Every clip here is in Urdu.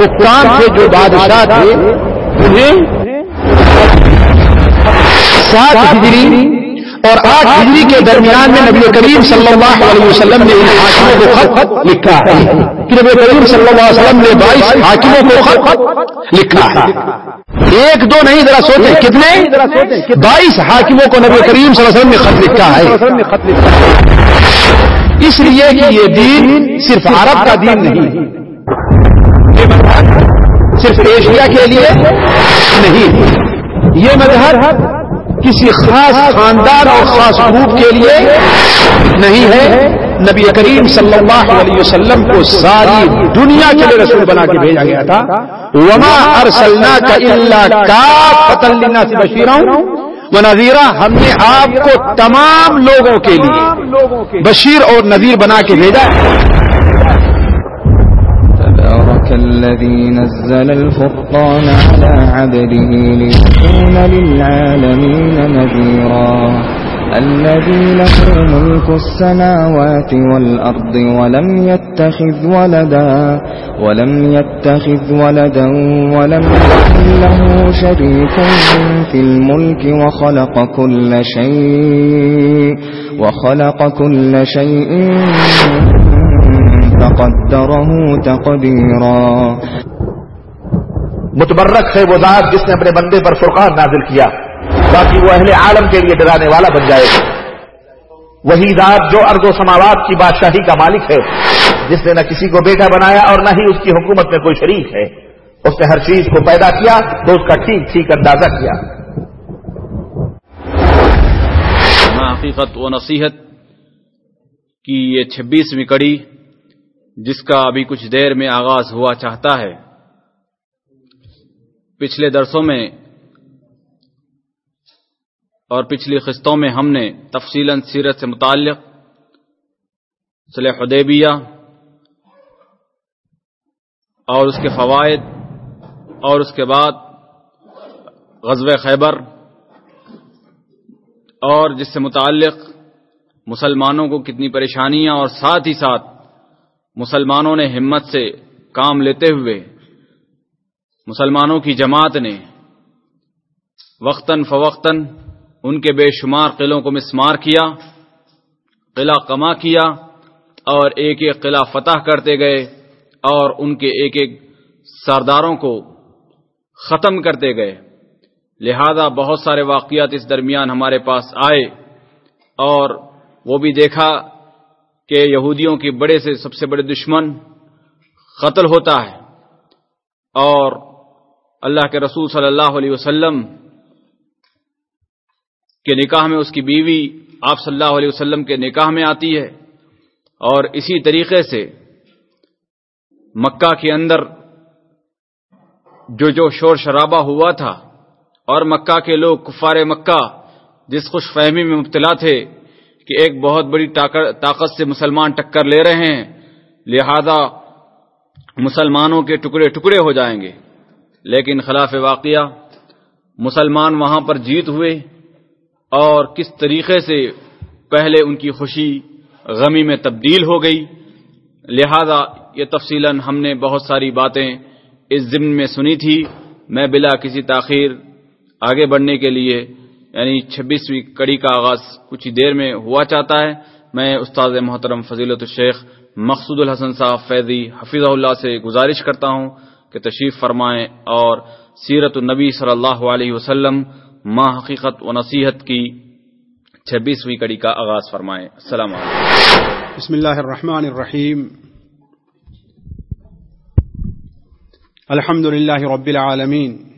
حکام تھے جو بادشاہ تھے، انہیں سات ہجری اور آٹھ ہجری کے درمیان میں نبی کریم صلی اللہ علیہ وسلم نے ان حاکموں کو خط لکھا ہے۔ کہ نبی کریم صلی اللہ علیہ وسلم نے بائیس حاکموں کو خط لکھا ہے۔ ایک دو نہیں، ذرا سوچیں، کتنے؟ بائیس حاکموں کو نبی کریم صلی اللہ علیہ وسلم نے خط لکھا ہے۔ اس لیے کہ یہ دین صرف عرب کا دین نہیں یہ مذہب صرف ایشیا کے لیے نہیں. یہ مذہب کسی خاص خاندان اور خاص گروپ کے لیے نہیں ہے. نبی کریم صلی اللہ علیہ وسلم کو ساری دنیا کے لیے رسول بنا کے بھیجا گیا تھا. وما ارسلنا کا اللہ کا فتلنا سے بشیروں و نذیرہ ہم نے آپ کو تمام لوگوں کے لیے بشیر اور نذیر بنا کے بھیجا. الذي نزل الفرقان على عبده ليكون للعالمين نذيرا. الذي له ملك السماوات والأرض ولم يتخذ ولدا، ولم يتخذ ولدا، ولم يكن له شريك في الملك وخلق كل شيء، وخلق كل شيء فقدره تقديرا۔ متبرک ہے وہ ذات جس نے اپنے بندے پر فرقان نازل کیا تاکہ وہ اہل عالم کے لیے ڈرانے والا بن جائے۔ وہی ذات جو ارض و سماوات کی بادشاہی کا مالک ہے جس نے نہ کسی کو بیٹا بنایا اور نہ ہی اس کی حکومت میں کوئی شریک ہے۔ اس نے ہر چیز کو پیدا کیا تو اس کا ٹھیک ٹھیک اندازہ کیا۔ حقیقت و نصیحت کی یہ چھبیسویں کڑی جس کا ابھی کچھ دیر میں آغاز ہوا چاہتا ہے۔ پچھلے درسوں میں اور پچھلی قسطوں میں ہم نے تفصیل سیرت سے متعلق صلح حدیبیہ اور اس کے فوائد اور اس کے بعد غزوہ خیبر اور جس سے متعلق مسلمانوں کو کتنی پریشانیاں اور ساتھ ہی ساتھ مسلمانوں نے ہمت سے کام لیتے ہوئے مسلمانوں کی جماعت نے وقتاً فوقتاً ان کے بے شمار قلعوں کو مسمار کیا، قلعہ کما کیا اور ایک ایک قلعہ فتح کرتے گئے اور ان کے ایک ایک سرداروں کو ختم کرتے گئے۔ لہذا بہت سارے واقعات اس درمیان ہمارے پاس آئے اور وہ بھی دیکھا کہ یہودیوں کے بڑے سے سب سے بڑے دشمن قتل ہوتا ہے اور اللہ کے رسول صلی اللہ علیہ وسلم کے نکاح میں اس کی بیوی آپ صلی اللہ علیہ وسلم کے نکاح میں آتی ہے اور اسی طریقے سے مکہ کے اندر جو جو شور شرابہ ہوا تھا اور مکہ کے لوگ کفار مکہ جس خوش فہمی میں مبتلا تھے کہ ایک بہت بڑی طاقت سے مسلمان ٹکر لے رہے ہیں، لہذا مسلمانوں کے ٹکڑے ٹکڑے ہو جائیں گے۔ لیکن خلاف واقعہ، مسلمان وہاں پر جیت ہوئے اور کس طریقے سے پہلے ان کی خوشی غمی میں تبدیل ہو گئی، لہذا یہ تفصیلا ہم نے بہت ساری باتیں اس ضمن میں سنی تھی۔ میں بلا کسی تاخیر آگے بڑھنے کے لیے یعنی چھبیسویں کڑی کا آغاز کچھ ہی دیر میں ہوا چاہتا ہے۔ میں استاد محترم فضیلت الشیخ مقصود الحسن صاحب فیضی حفیظ اللہ سے گزارش کرتا ہوں کہ تشریف فرمائیں اور سیرت النبی صلی اللہ علیہ وسلم ماں حقیقت و نصیحت کی چھبیسویں کڑی کا آغاز فرمائیں۔ السلام علیکم۔ بسم الله الرحمن الرحيم الحمد لله رب العالمين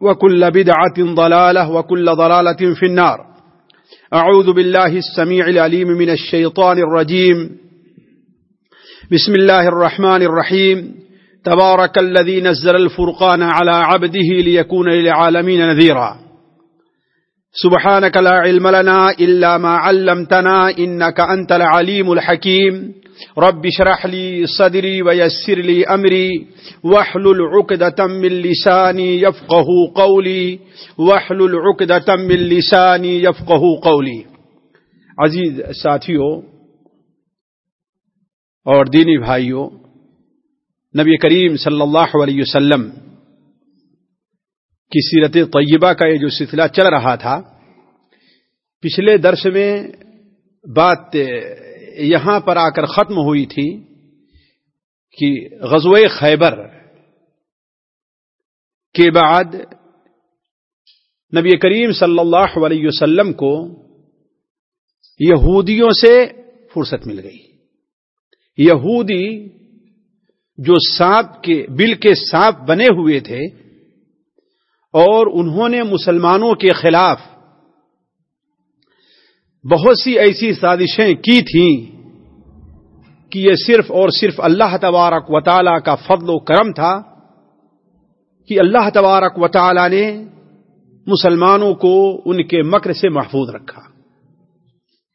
وكل بدعة ضلالة وكل ضلالة في النار. أعوذ بالله السميع العليم من الشيطان الرجيم. بسم الله الرحمن الرحيم. تبارك الذي نزل الفرقان على عبده ليكون للعالمين نذيرا. سبحانك لا علم لنا إلا ما علمتنا إنك أنت العليم الحكيم. رب شرح لي صدري ويسر لي أمري. واحلل عقدة من لساني يفقه قولي. واحلل عقدة من لساني يفقه قولي. عزیز ساتھیوں اور دینی بھائیوں، نبی کریم صلی اللہ علیہ وسلم کی سیرت طیبہ کا یہ جو سلسلہ چل رہا تھا، پچھلے درس میں بات یہاں پر آ کر ختم ہوئی تھی کہ غزوہ خیبر کے بعد نبی کریم صلی اللہ علیہ وسلم کو یہودیوں سے فرصت مل گئی۔ یہودی جو سانپ کے، بل کے سانپ بنے ہوئے تھے اور انہوں نے مسلمانوں کے خلاف بہت سی ایسی سازشیں کی تھیں کہ یہ صرف اور صرف اللہ تبارک و تعالی کا فضل و کرم تھا کہ اللہ تبارک و تعالی نے مسلمانوں کو ان کے مکر سے محفوظ رکھا۔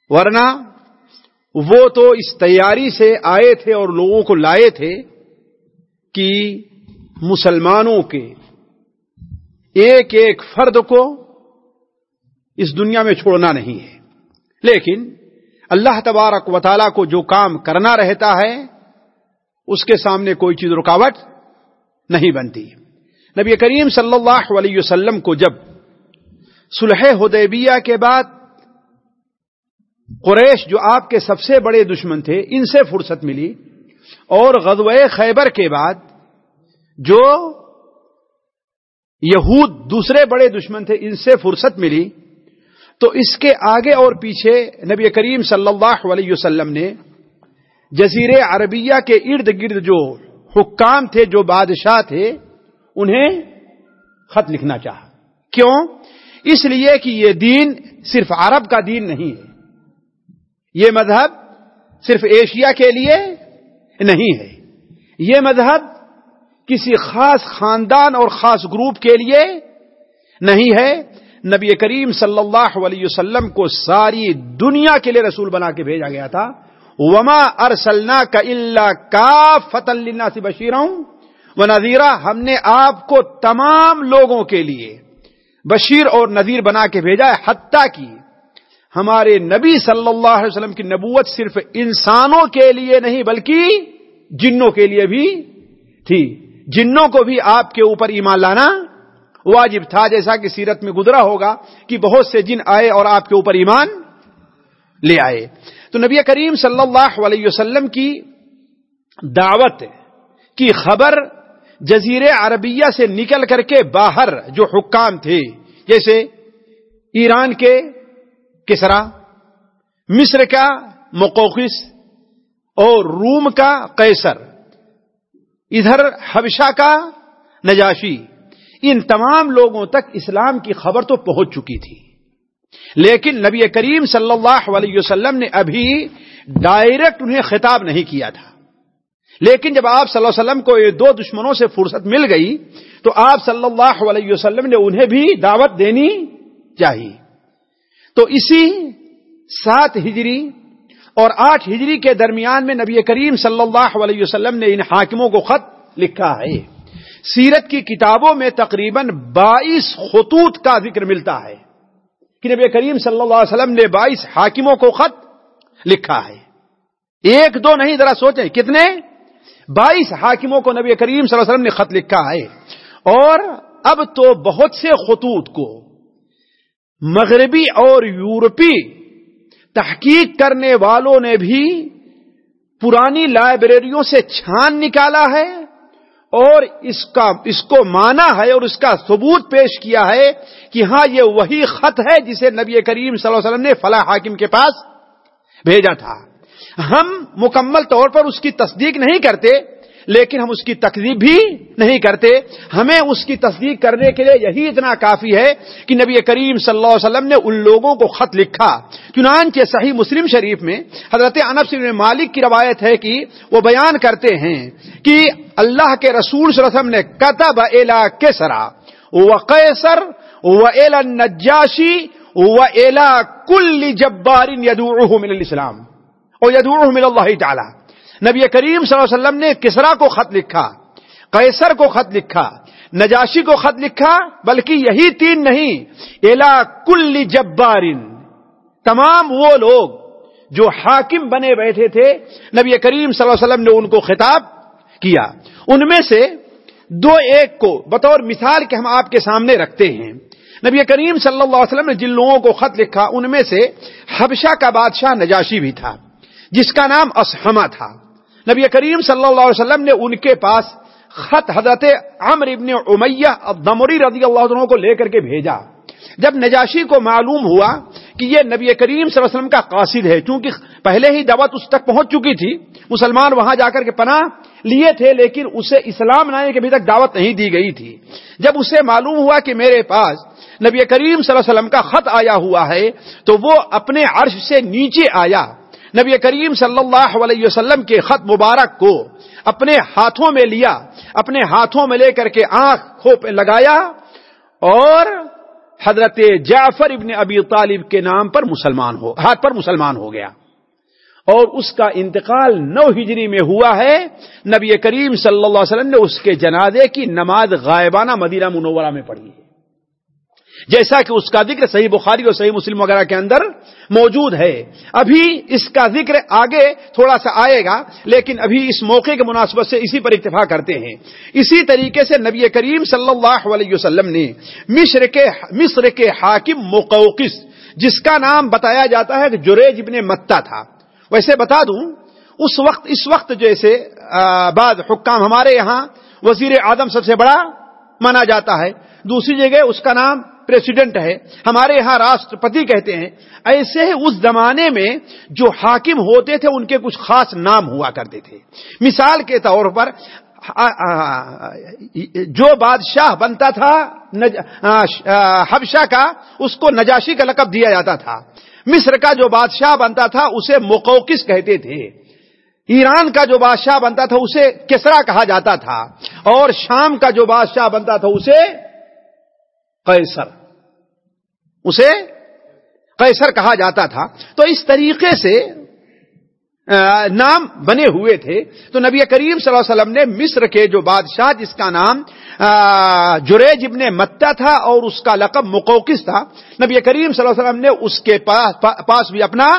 ورنہ وہ تو اس تیاری سے آئے تھے اور لوگوں کو لائے تھے کہ مسلمانوں کے ایک ایک فرد کو اس دنیا میں چھوڑنا نہیں ہے۔ لیکن اللہ تبارک و تعالیٰ کو جو کام کرنا رہتا ہے، اس کے سامنے کوئی چیز رکاوٹ نہیں بنتی۔ نبی کریم صلی اللہ علیہ وسلم کو جب سلح حدیبیہ کے بعد قریش جو آپ کے سب سے بڑے دشمن تھے، ان سے فرصت ملی۔ اور غزوہ خیبر کے بعد جو یہود دوسرے بڑے دشمن تھے، ان سے فرصت ملی۔ تو اس کے آگے اور پیچھے نبی کریم صلی اللہ علیہ وسلم نے جزیر عربیہ کے ارد گرد جو حکام تھے، جو بادشاہ تھے، انہیں خط لکھنا چاہا۔ کیوں؟ اس لیے کہ یہ دین صرف عرب کا دین نہیں ہے۔ یہ مذہب صرف ایشیا کے لیے نہیں ہے۔ یہ مذہب کسی خاص خاندان اور خاص گروپ کے لیے نہیں ہے۔ نبی کریم صلی اللہ علیہ وسلم کو ساری دنیا کے لیے رسول بنا کے بھیجا گیا تھا۔ وما ارسلنا کا اللہ کا فتح سے بشیر ہوں وہ نذیرہ ہم نے آپ کو تمام لوگوں کے لیے بشیر اور نذیر بنا کے بھیجا ہے، حتیٰ کی ہمارے نبی صلی اللہ علیہ وسلم کی نبوت صرف انسانوں کے لیے نہیں، بلکہ جنوں کے لیے بھی تھی۔ جنوں کو بھی آپ کے اوپر ایمان لانا واجب تھا، جیسا کہ سیرت میں گزرا ہوگا کہ بہت سے جن آئے اور آپ کے اوپر ایمان لے آئے۔ تو نبی کریم صلی اللہ علیہ وسلم کی دعوت کی خبر جزیر عربیہ سے نکل کر کے باہر جو حکام تھے، جیسے ایران کے کسرا، مصر کا مقوقس اور روم کا قیصر۔ ادھر حبشہ کا نجاشی، ان تمام لوگوں تک اسلام کی خبر تو پہنچ چکی تھی۔ لیکن نبی کریم صلی اللہ علیہ وسلم نے ابھی ڈائریکٹ انہیں خطاب نہیں کیا تھا۔ لیکن جب آپ صلی اللہ علیہ وسلم کو یہ دو دشمنوں سے فرصت مل گئی، تو آپ صلی اللہ علیہ وسلم نے انہیں بھی دعوت دینی چاہیے تو اسی سات ہجری اور آٹھ ہجری کے درمیان میں نبی کریم صلی اللہ علیہ وسلم نے ان حاکموں کو خط لکھا ہے۔ سیرت کی کتابوں میں تقریباً بائیس خطوط کا ذکر ملتا ہے۔ کہ نبی کریم صلی اللہ علیہ وسلم نے بائیس حاکموں کو خط لکھا ہے۔ ایک دو نہیں، ذرا سوچیں، کتنے؟ بائیس حاکموں کو نبی کریم صلی اللہ علیہ وسلم نے خط لکھا ہے۔ اور اب تو بہت سے خطوط کو مغربی اور یورپی تحقیق کرنے والوں نے بھی پرانی لائبریریوں سے چھان نکالا ہے اور اس کا اس کو مانا ہے اور اس کا ثبوت پیش کیا ہے کہ ہاں یہ وہی خط ہے جسے نبی کریم صلی اللہ علیہ وسلم نے فلاح حاکم کے پاس بھیجا تھا۔ ہم مکمل طور پر اس کی تصدیق نہیں کرتے لیکن ہم اس کی تقریب بھی نہیں کرتے۔ ہمیں اس کی تصدیق کرنے کے لیے یہی اتنا کافی ہے کہ نبی کریم صلی اللہ علیہ وسلم نے ان لوگوں کو خط لکھا۔ چنانچہ صحیح مسلم شریف میں حضرت انب سے مالک کی روایت ہے کہ وہ بیان کرتے ہیں کہ اللہ کے رسول صلی اللہ علیہ وسلم نے کتب الا کسرا و قیصر و الا نجاشی و الا کل جبار یدعوه من الاسلام۔ اور یدعوه من اللہ تعالی۔ نبی کریم صلی اللہ علیہ وسلم نے کسرا کو خط لکھا، قیصر کو خط لکھا، نجاشی کو خط لکھا، بلکہ یہی تین نہیں الا کل جبارن۔ تمام وہ لوگ جو حاکم بنے بیٹھے تھے، نبی کریم صلی اللہ علیہ وسلم نے ان کو خطاب کیا۔ ان میں سے دو ایک کو بطور مثال کے ہم آپ کے سامنے رکھتے ہیں۔ نبی کریم صلی اللہ علیہ وسلم نے جن لوگوں کو خط لکھا، ان میں سے حبشہ کا بادشاہ نجاشی بھی تھا، جس کا نام اسحما تھا۔ نبی کریم صلی اللہ علیہ وسلم نے ان کے پاس خط حضرت عمر ابن امیہ دمری رضی اللہ عنہ کو لے کر کے بھیجا۔ جب نجاشی کو معلوم ہوا کہ یہ نبی کریم صلی اللہ علیہ وسلم کا قاصد ہے، چونکہ پہلے ہی دعوت اس تک پہنچ چکی تھی، مسلمان وہاں جا کر کے پناہ لیے تھے، لیکن اسے اسلام لانے کے ابھی تک دعوت نہیں دی گئی تھی۔ جب اسے معلوم ہوا کہ میرے پاس نبی کریم صلی اللہ علیہ وسلم کا خط آیا ہوا ہے، تو وہ اپنے عرش سے نیچے آیا۔ نبی کریم صلی اللہ علیہ وسلم کے خط مبارک کو اپنے ہاتھوں میں لیا، اپنے ہاتھوں میں لے کر کے آنکھ پہ لگایا اور حضرت جعفر ابن ابی طالب کے نام پر مسلمان ہو، ہاتھ پر مسلمان ہو گیا۔ اور اس کا انتقال نو ہجری میں ہوا ہے۔ نبی کریم صلی اللہ علیہ وسلم نے اس کے جنازے کی نماز غائبانہ مدینہ منورہ میں پڑھی ہے۔ جیسا کہ اس کا ذکر صحیح بخاری اور صحیح مسلم وغیرہ کے اندر موجود ہے۔ ابھی اس کا ذکر آگے تھوڑا سا آئے گا، لیکن ابھی اس موقع کے مناسبت سے اسی پر اتفاق کرتے ہیں۔ اسی طریقے سے نبی کریم صلی اللہ علیہ وسلم نے مصر کے مصر کے حاکم مقوقس، جس کا نام بتایا جاتا ہے کہ جریج ابن متا تھا۔ ویسے بتا دوں، اس وقت اس وقت جیسے بعض حکام ہمارے یہاں وزیر اعظم سب سے بڑا مانا جاتا ہے۔ دوسری جگہ اس کا نام پریسیڈنٹ ہے، ہمارے یہاں راشٹرپتی کہتے ہیں، ایسے اس زمانے میں جو حاکم ہوتے تھے، ان کے کچھ خاص نام ہوا کرتے تھے۔ مثال کے طور پر جو بادشاہ بنتا تھا حبشہ کا، اس کو نجاشی کا لقب دیا جاتا تھا۔ مصر کا جو بادشاہ بنتا تھا، اسے مقوقس کہتے تھے۔ ایران کا جو بادشاہ بنتا تھا، اسے کسرا کہا جاتا تھا۔ اور شام کا جو بادشاہ بنتا تھا، اسے قیصر۔ اسے قیصر کہا جاتا تھا۔ تو اس طریقے سے نام بنے ہوئے تھے۔ تو نبی کریم صلی اللہ علیہ وسلم نے مصر کے جو بادشاہ، جس کا نام جریج ابن متا تھا اور اس کا لقب مقوقس تھا، نبی کریم صلی اللہ علیہ وسلم نے اس کے پاس پاس بھی اپنا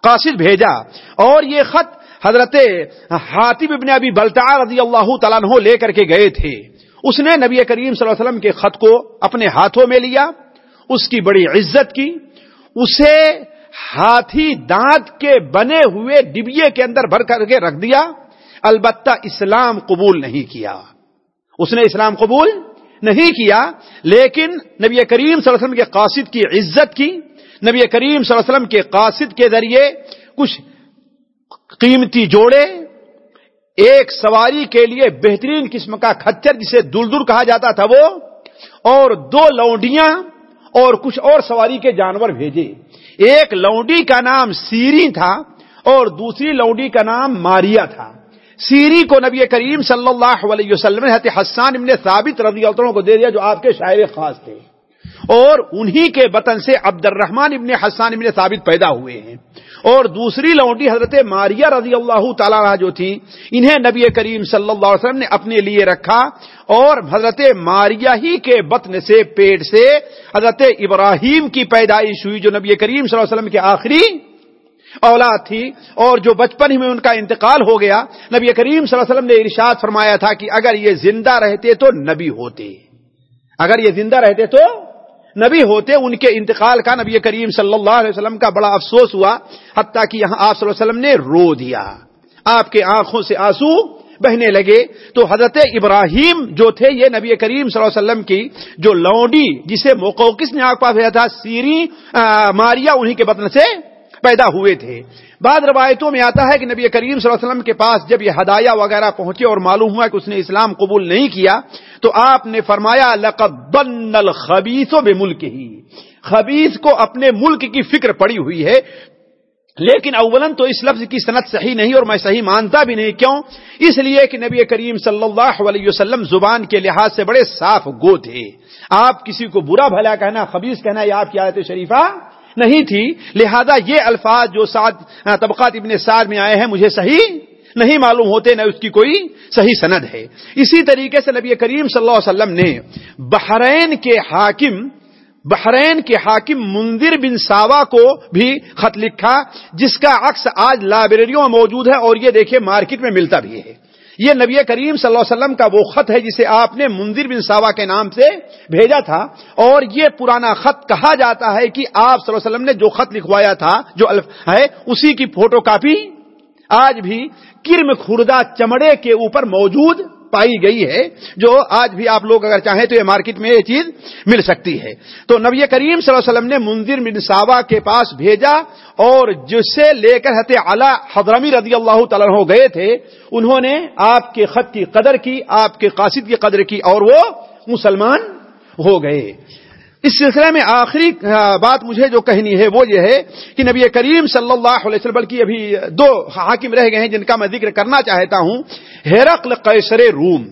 قاصد بھیجا۔ اور یہ خط حضرت حاطب ابن ابی بلتا رضی اللہ تعالیٰ لے کر کے گئے تھے۔ اس نے نبی کریم صلی اللہ علیہ وسلم کے خط کو اپنے ہاتھوں میں لیا۔ اس کی بڑی عزت کی، اسے ہاتھی دانت کے بنے ہوئے ڈبیے کے اندر بھر کر کے رکھ دیا۔ البتہ اسلام قبول نہیں کیا۔ اس نے اسلام قبول نہیں کیا، لیکن نبی کریم صلی اللہ علیہ وسلم کے قاصد کی عزت کی۔ نبی کریم صلی اللہ علیہ وسلم کے قاصد کے ذریعے کچھ قیمتی جوڑے، ایک سواری کے لیے بہترین قسم کا کچر جسے دل دور کہا جاتا تھا وہ، اور دو لونڈیاں اور کچھ اور سواری کے جانور بھیجے۔ ایک لونڈی کا نام سیری تھا اور دوسری لونڈی کا نام ماریا تھا۔ سیری کو نبی کریم صلی اللہ علیہ وسلم نے حسان ابن ثابت رضی اللہ عنہ کو دے دیا جو آپ کے شاعر خاص تھے۔ اور انہی کے بطن سے عبد الرحمان ابن حسان ابن ثابت پیدا ہوئے ہیں۔ اور دوسری لونڈی حضرت ماریہ رضی اللہ تعالی عنہ جو تھی، انہیں نبی کریم صلی اللہ علیہ وسلم نے اپنے لیے رکھا اور حضرت ماریہ ہی کے بطن سے، پیٹ سے حضرت ابراہیم کی پیدائش ہوئی، جو نبی کریم صلی اللہ علیہ وسلم کے آخری اولاد تھی اور جو بچپن ہی میں ان کا انتقال ہو گیا، نبی کریم صلی اللہ علیہ وسلم نے ارشاد فرمایا تھا کہ اگر یہ زندہ رہتے تو نبی ہوتے۔ اگر یہ زندہ رہتے تو نبی ہوتے ان کے انتقال کا نبی کریم صلی اللہ علیہ وسلم کا بڑا افسوس ہوا، حتیٰ کہ یہاں آپ صلی اللہ علیہ وسلم نے رو دیا۔ آپ کے آنکھوں سے آنسو بہنے لگے۔ تو حضرت ابراہیم جو تھے، یہ نبی کریم صلی اللہ علیہ وسلم کی جو لونڈی، جسے موقوقس نے آگ پا بھیجا تھا؟ سیری ماریا، انہی کے بطن سے پیدا ہوئے تھے۔ بعد روایتوں میں آتا ہے کہ نبی کریم صلی اللہ علیہ وسلم کے پاس جب یہ ہدایہ وغیرہ پہنچے اور معلوم ہوا کہ اس نے اسلام قبول نہیں کیا، تو آپ نے فرمایا، لقد بن بے ملک ہی خبیث کو اپنے ملک کی فکر پڑی ہوئی ہے۔ لیکن اولن تو اس لفظ کی صنعت صحیح نہیں اور میں صحیح مانتا بھی نہیں، کیوں؟ اس لیے کہ نبی کریم صلی اللہ علیہ وسلم زبان کے لحاظ سے بڑے صاف گو تھے۔ آپ کسی کو برا بھلا کہنا خبیص کہنا، یہ آپ کی عادت شریفہ نہیں تھی، لہذا یہ الفاظ جو سعد طبقات ابن سعد میں آئے ہیں، مجھے صحیح نہیں معلوم ہوتے، نہ اس کی کوئی صحیح سند ہے۔ اسی طریقے سے نبی کریم صلی اللہ علیہ وسلم نے بحرین کے حاکم، بحرین کے حاکم منذر بن ساوا کو بھی خط لکھا، جس کا عکس آج لائبریریوں میں موجود ہے اور یہ دیکھیں مارکیٹ میں ملتا بھی ہے۔ یہ نبی کریم صلی اللہ علیہ وسلم کا وہ خط ہے جسے آپ نے منذر بن ساوا کے نام سے بھیجا تھا اور یہ پرانا خط کہا جاتا ہے کہ آپ صلی اللہ علیہ وسلم نے جو خط لکھوایا تھا، جو ہے، اسی کی فوٹو کاپی آج بھی کرم خوردہ چمڑے کے اوپر موجود پائی گئی ہے، جو آج بھی آپ لوگ اگر چاہیں تو یہ مارکیٹ میں یہ چیز مل سکتی ہے۔ تو نبی کریم صلی اللہ علیہ وسلم نے منظر بن صابہ کے پاس بھیجا اور جس سے لے کر حت اعلی حضرمی رضی اللہ تعالیٰ ہو گئے تھے، انہوں نے آپ کے خط کی قدر کی، آپ کے قاصد کی قدر کی اور وہ مسلمان ہو گئے۔ اس سلسلے میں آخری بات مجھے جو کہنی ہے وہ یہ ہے کہ نبی کریم صلی اللہ علیہ وسلم، بلکہ ابھی دو حاکم رہ گئے ہیں جن کا میں ذکر کرنا چاہتا ہوں، ہیرقل قیصر روم۔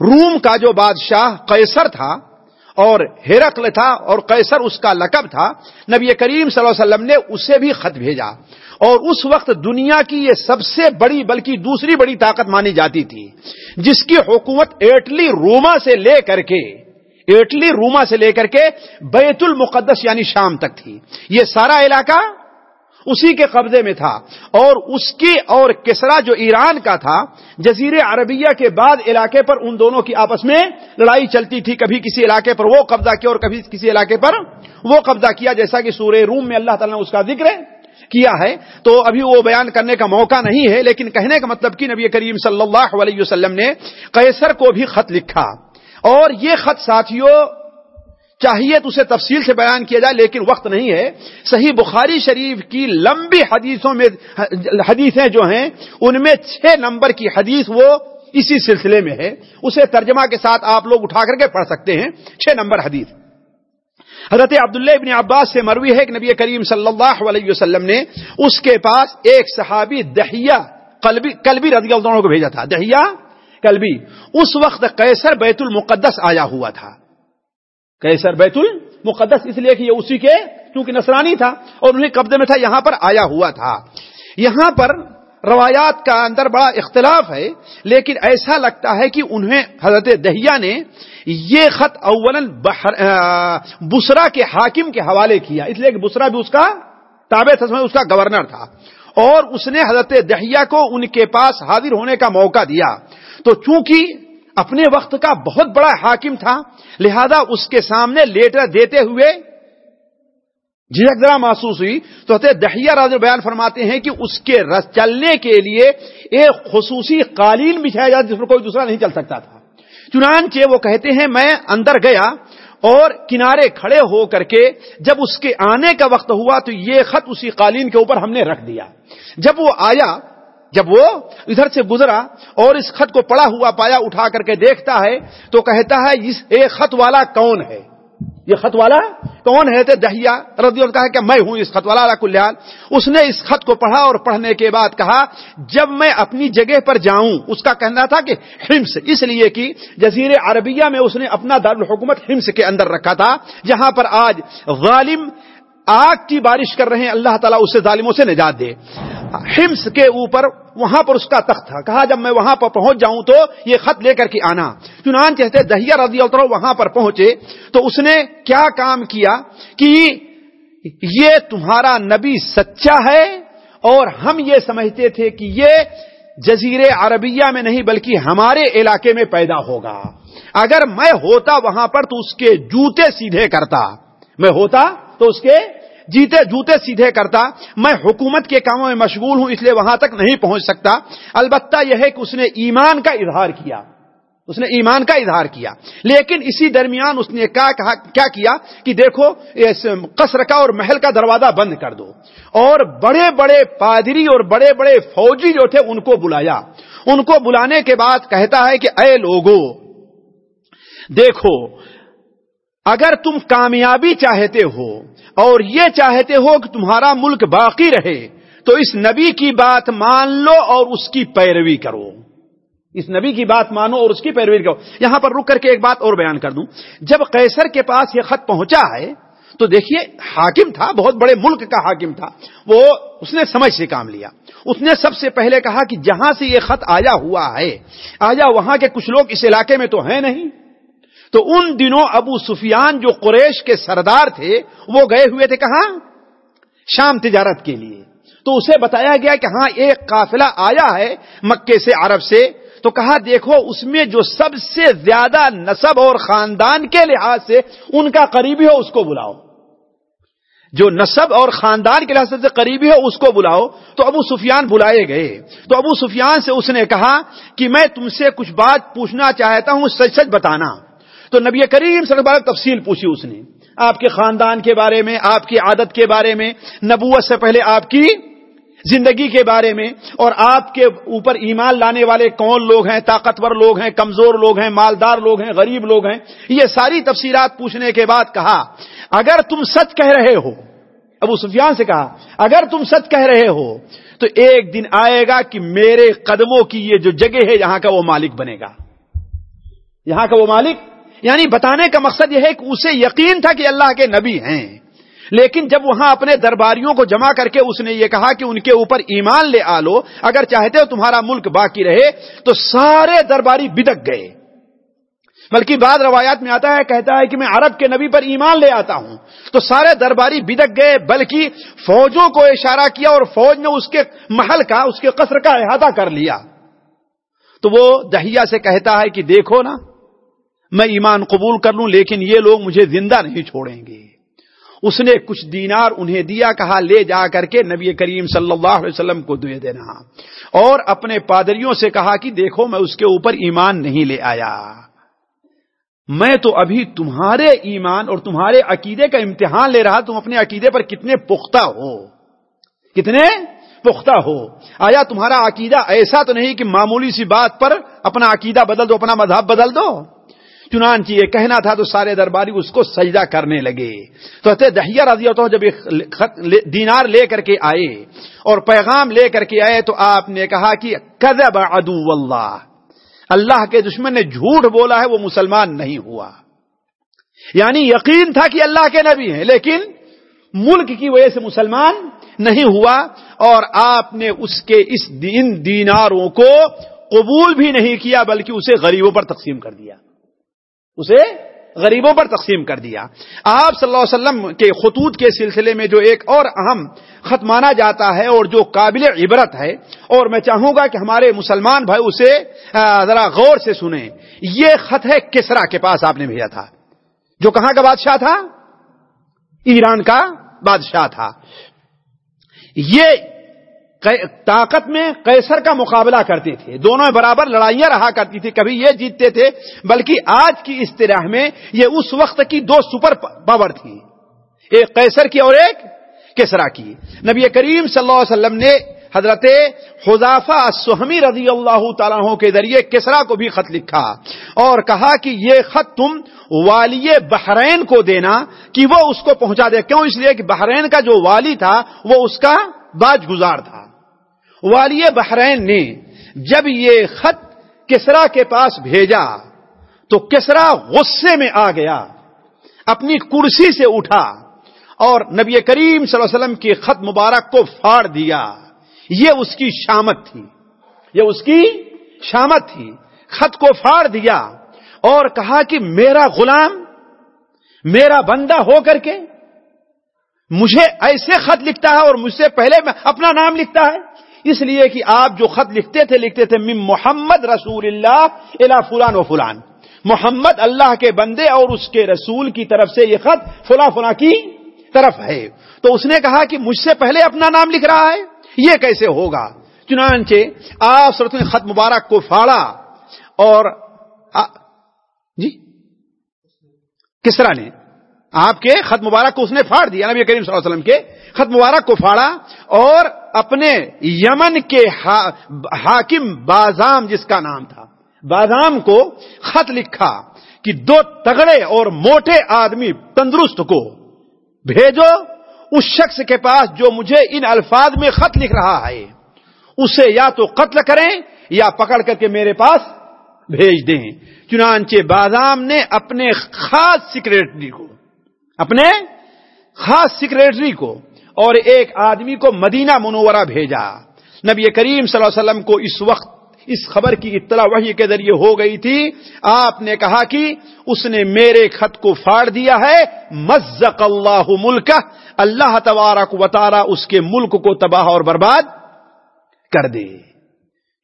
روم کا جو بادشاہ قیصر تھا اور ہیرقل تھا اور قیصر اس کا لقب تھا، نبی کریم صلی اللہ علیہ وسلم نے اسے بھی خط بھیجا۔ اور اس وقت دنیا کی یہ سب سے بڑی بلکہ دوسری بڑی طاقت مانی جاتی تھی، جس کی حکومت ایٹلی روما سے لے کر کے اٹلی، روما سے لے کر کے بیت المقدس یعنی شام تک تھی۔ یہ سارا علاقہ اسی کے قبضے میں تھا۔ اور اس کی اور کسرا جو ایران کا تھا، جزیر عربیہ کے بعد علاقے پر ان دونوں کی آپس میں لڑائی چلتی تھی۔ کبھی کسی علاقے پر وہ قبضہ کیا اور کبھی کسی علاقے پر وہ قبضہ کیا، جیسا کہ سورہ روم میں اللہ تعالیٰ نے اس کا ذکر کیا ہے۔ تو ابھی وہ بیان کرنے کا موقع نہیں ہے، لیکن کہنے کا مطلب کہ نبی کریم صلی اللہ علیہ وسلم نے قیصر کو بھی خط لکھا۔ اور یہ خط ساتھیوں، چاہیے تو اسے تفصیل سے بیان کیا جائے، لیکن وقت نہیں ہے۔ صحیح بخاری شریف کی لمبی حدیثوں میں، حدیثیں جو ہیں، ان میں چھ نمبر کی حدیث وہ اسی سلسلے میں ہے۔ اسے ترجمہ کے ساتھ آپ لوگ اٹھا کر کے پڑھ سکتے ہیں۔ چھ نمبر حدیث۔ حضرت عبداللہ ابن عباس سے مروی ہے کہ نبی کریم صلی اللہ علیہ وسلم نے اس کے پاس ایک صحابی دہیا کلبی رضی اللہ عنہ کو بھیجا تھا۔ دہیا کلبی، اس وقت قیصر بیت المقدس آیا ہوا تھا۔ قیصر بیت المقدس، اس لیے کہ یہ اسی کے، کیونکہ نصرانی تھا، اور انہیں قبضے میں تھا، یہاں پر آیا ہوا تھا۔ یہاں پر روایات کا اندر بڑا اختلاف ہے، لیکن ایسا لگتا ہے کہ انہیں حضرت دہیا نے یہ خط اول بسرا کے حاکم کے حوالے کیا۔ اس لیے کہ بسرا بھی اس کا تابع تھا اس کا گورنر تھا۔ اور اس نے حضرت دہیا کو ان کے پاس حاضر ہونے کا موقع دیا۔ تو چونکہ اپنے وقت کا بہت بڑا حاکم تھا، لہذا اس کے سامنے لیٹر دیتے ہوئے جھجک ذرا محسوس ہوئی۔ تو دہیا راز بیان فرماتے ہیں کہ اس کے رس، چلنے کے لیے ایک خصوصی قالین بچھایا جاتا جس پر کوئی دوسرا نہیں چل سکتا تھا۔ چنانچہ وہ کہتے ہیں، میں اندر گیا اور کنارے کھڑے ہو کر کے جب اس کے آنے کا وقت ہوا تو یہ خط اسی قالین کے اوپر ہم نے رکھ دیا۔ جب وہ آیا، جب وہ ادھر سے گزرا اور اس خط کو پڑا ہوا پایا، اٹھا کر کے دیکھتا ہے تو کہتا ہے اس ایک خط والا کون ہے؟ یہ خط والا کون ہے تھے؟ دہیا رضی اللہ کہا کہ میں ہوں اس خط والا کلیال اس نے اس خط کو پڑھا اور پڑھنے کے بعد کہا، جب میں اپنی جگہ پر جاؤں، اس کا کہنا تھا کہ ہمس، اس لیے کہ جزیر عربیہ میں اس نے اپنا دارالحکومت ہمس کے اندر رکھا تھا، جہاں پر آج غالم آگ کی بارش کر رہے ہیں، اللہ تعالیٰ اسے ظالموں سے نجات دے۔ ہمس کے اوپر، وہاں پر اس کا تخت تھا۔ کہا، جب میں وہاں پر پہنچ جاؤں تو یہ خط لے کر کے آنا۔ چنان چہتے دہیا رضی اللہ وہاں پر پہنچے تو اس نے کیا کام کیا کہ یہ تمہارا نبی سچا ہے اور ہم یہ سمجھتے تھے کہ یہ جزیر عربیہ میں نہیں بلکہ ہمارے علاقے میں پیدا ہوگا۔ اگر میں ہوتا وہاں پر تو اس کے جوتے سیدھے کرتا۔ میں ہوتا تو اس کے جیتے جوتے سیدھے کرتا، میں حکومت کے کاموں میں مشغول ہوں، اس لیے وہاں تک نہیں پہنچ سکتا۔ البتہ یہ ہے کہ اس نے ایمان کا اظہار کیا۔ اس نے ایمان کا اظہار کیا۔ لیکن اسی درمیان اس نے کہا کہا، کیا کیا کہ دیکھو قصر کا اور محل کا دروازہ بند کر دو۔ اور بڑے بڑے پادری اور بڑے بڑے فوجی جو تھے، ان کو بلایا۔ ان کو بلانے کے بعد کہتا ہے کہ اے لوگو، دیکھو اگر تم کامیابی چاہتے ہو اور یہ چاہتے ہو کہ تمہارا ملک باقی رہے، تو اس نبی کی بات مان لو اور اس کی پیروی کرو۔ اس نبی کی بات مانو اور اس کی پیروی کرو۔ یہاں پر رک کر کے ایک بات اور بیان کر دوں۔ جب قیصر کے پاس یہ خط پہنچا ہے، تو دیکھیے، حاکم تھا، بہت بڑے ملک کا حاکم تھا۔ وہ اس نے سمجھ سے کام لیا۔ اس نے سب سے پہلے کہا کہ جہاں سے یہ خط آیا ہوا ہے، آیا وہاں کے کچھ لوگ اس علاقے میں تو ہیں نہیں۔ تو ان دنوں ابو سفیان جو قریش کے سردار تھے، وہ گئے ہوئے تھے کہاں؟ شام تجارت کے لیے۔ تو اسے بتایا گیا کہ ہاں ایک قافلہ آیا ہے مکے سے، عرب سے۔ تو کہا، دیکھو، اس میں جو سب سے زیادہ نصب اور خاندان کے لحاظ سے ان کا قریبی ہو، اس کو بلاؤ۔ جو نصب اور خاندان کے لحاظ سے قریبی ہو، اس کو بلاؤ۔ تو ابو سفیان بلائے گئے۔ تو ابو سفیان سے اس نے کہا کہ میں تم سے کچھ بات پوچھنا چاہتا ہوں، سچ سچ بتانا۔ تو نبی کریم صلی اللہ علیہ وسلم تفصیل پوچھی اس نے۔ آپ کے خاندان کے بارے میں، آپ کی عادت کے بارے میں، نبوت سے پہلے آپ کی زندگی کے بارے میں، اور آپ کے اوپر ایمان لانے والے کون لوگ ہیں؟ طاقتور لوگ ہیں، کمزور لوگ ہیں، مالدار لوگ ہیں، غریب لوگ ہیں۔ یہ ساری تفصیلات پوچھنے کے بعد کہا، اگر تم سچ کہہ رہے ہو ابو سفیان سے کہا، اگر تم سچ کہہ رہے ہو، تو ایک دن آئے گا کہ میرے قدموں کی یہ جو جگہ ہے، یہاں کا وہ مالک بنے گا۔ یہاں کا وہ مالک یعنی بتانے کا مقصد یہ ہے کہ اسے یقین تھا کہ اللہ کے نبی ہیں۔ لیکن جب وہاں اپنے درباریوں کو جمع کر کے اس نے یہ کہا کہ ان کے اوپر ایمان لے آلو، اگر چاہتے ہو تمہارا ملک باقی رہے، تو سارے درباری بدک گئے۔ بلکہ بعد روایات میں آتا ہے، کہتا ہے کہ میں عرب کے نبی پر ایمان لے آتا ہوں۔ تو سارے درباری بدک گئے، بلکہ فوجوں کو اشارہ کیا اور فوج نے اس کے محل کا، اس کے قصر کا احاطہ کر لیا۔ تو وہ دہیا سے کہتا ہے کہ دیکھو نا میں ایمان قبول کر لوں، لیکن یہ لوگ مجھے زندہ نہیں چھوڑیں گے۔ اس نے کچھ دینار انہیں دیا، کہا، لے جا کر کے نبی کریم صلی اللہ علیہ وسلم کو دے دینا۔ اور اپنے پادریوں سے کہا کہ دیکھو، میں اس کے اوپر ایمان نہیں لے آیا۔ میں تو ابھی تمہارے ایمان اور تمہارے عقیدے کا امتحان لے رہا، تم اپنے عقیدے پر کتنے پختہ ہو۔ کتنے پختہ ہو۔ آیا تمہارا عقیدہ ایسا تو نہیں کہ معمولی سی بات پر اپنا عقیدہ بدل دو، اپنا مذہب بدل دو؟ چنانچہ یہ کہنا تھا تو سارے درباری اس کو سجدہ کرنے لگے۔ تو دہیا رضی اللہ جب خط دینار لے کر کے آئے اور پیغام لے کر کے آئے تو آپ نے کہا کہ کذب عدو اللہ۔ اللہ کے دشمن نے جھوٹ بولا ہے، وہ مسلمان نہیں ہوا۔ یعنی یقین تھا کہ اللہ کے نبی ہیں، لیکن ملک کی وجہ سے مسلمان نہیں ہوا اور آپ نے اس کے اس دین دیناروں کو قبول بھی نہیں کیا، بلکہ اسے غریبوں پر تقسیم کر دیا۔ اسے غریبوں پر تقسیم کر دیا۔ آپ صلی اللہ علیہ وسلم کے خطوط کے سلسلے میں جو ایک اور اہم خط مانا جاتا ہے اور جو قابل عبرت ہے، اور میں چاہوں گا کہ ہمارے مسلمان بھائی اسے ذرا غور سے سنیں۔ یہ خط ہے کسرا کے پاس آپ نے بھیجا تھا۔ جو کہاں کا بادشاہ تھا؟ ایران کا بادشاہ تھا۔ یہ طاقت میں قیصر کا مقابلہ کرتے تھے۔ دونوں برابر لڑائیاں رہا کرتی تھی، کبھی یہ جیتتے تھے، بلکہ آج کی استراح میں یہ اس وقت کی دو سپر پاور تھی۔ ایک قیصر کی اور ایک کسرا کی۔ نبی کریم صلی اللہ علیہ وسلم نے حضرت حذافہ السہمی رضی اللہ تعالیٰ کے ذریعے کسرا کو بھی خط لکھا اور کہا کہ یہ خط تم والی بحرین کو دینا کہ وہ اس کو پہنچا دے۔ کیوں؟ اس لیے کہ بحرین کا جو والی تھا، وہ اس کا باج گزار تھا۔ والی بحرین نے جب یہ خط کسرا کے پاس بھیجا تو کسرا غصے میں آ گیا، اپنی کرسی سے اٹھا اور نبی کریم صلی اللہ علیہ وسلم کے خط مبارک کو پھاڑ دیا۔ یہ اس کی شامت تھی۔ یہ اس کی شامت تھی۔ خط کو پھاڑ دیا اور کہا کہ میرا غلام، میرا بندہ ہو کر کے مجھے ایسے خط لکھتا ہے اور مجھ سے پہلے میں اپنا نام لکھتا ہے۔ اس لیے کہ آپ جو خط لکھتے تھے لکھتے تھے مم محمد رسول اللہ الا فلان و فلان محمد اللہ کے بندے اور اس کے رسول کی طرف سے یہ خط فلاں فلاں کی طرف ہے۔ تو اس نے کہا کہ مجھ سے پہلے اپنا نام لکھ رہا ہے، یہ کیسے ہوگا؟ چنانچہ آپ سرت نے خط مبارک کو پھاڑا اور آ... جی؟ کسرا نے؟ آپ کے خط مبارک کو اس نے پھاڑ دیا، نبی کریم صلی اللہ علیہ وسلم کے خط مبارک کو پھاڑا اور اپنے یمن کے حاکم بازام جس کا نام تھا بادام کو خط لکھا کہ دو تگڑے اور موٹے آدمی تندرست کو بھیجو، اس شخص کے پاس جو مجھے ان الفاظ میں خط لکھ رہا ہے، اسے یا تو قتل کریں یا پکڑ کر کے میرے پاس بھیج دیں۔ چنانچہ بادام نے اپنے خاص سیکریٹری کو، اپنے خاص سیکریٹری کو اور ایک آدمی کو مدینہ منورہ بھیجا۔ نبی کریم صلی اللہ علیہ وسلم کو اس وقت اس خبر کی اطلاع وحی کے ذریعے ہو گئی تھی۔ آپ نے کہا کہ اس نے میرے خط کو پھاڑ دیا ہے۔ مزق اللہ ملک اللہ تبارک و تعالی اس کے ملک کو تباہ اور برباد کر دے۔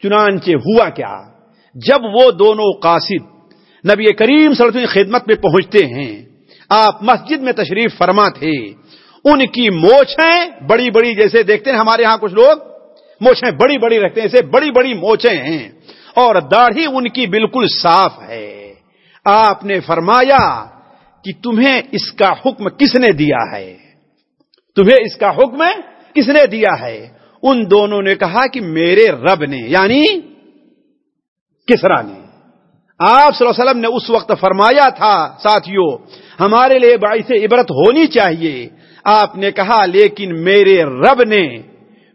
چنانچہ ہوا کیا؟ جب وہ دونوں قاصد نبی کریم صلی اللہ علیہ وسلم خدمت میں پہنچتے ہیں، آپ مسجد میں تشریف فرما تھے۔ ان کی موچیں بڑی بڑی جیسے دیکھتے ہیں ہمارے ہاں کچھ لوگ موچیں بڑی بڑی رکھتے ہیں، اسے بڑی بڑی موچیں ہیں۔ اور داڑھی ان کی بالکل صاف ہے۔ آپ نے فرمایا کہ تمہیں اس کا حکم کس نے دیا ہے؟ تمہیں اس کا حکم کس نے دیا ہے؟ ان دونوں نے کہا کہ میرے رب نے یعنی کسرا نے۔ آپ صلی اللہ علیہ وسلم نے اس وقت فرمایا تھا ساتھیوں ہمارے لیے باعث عبرت ہونی چاہیے۔ آپ نے کہا، لیکن میرے رب نے،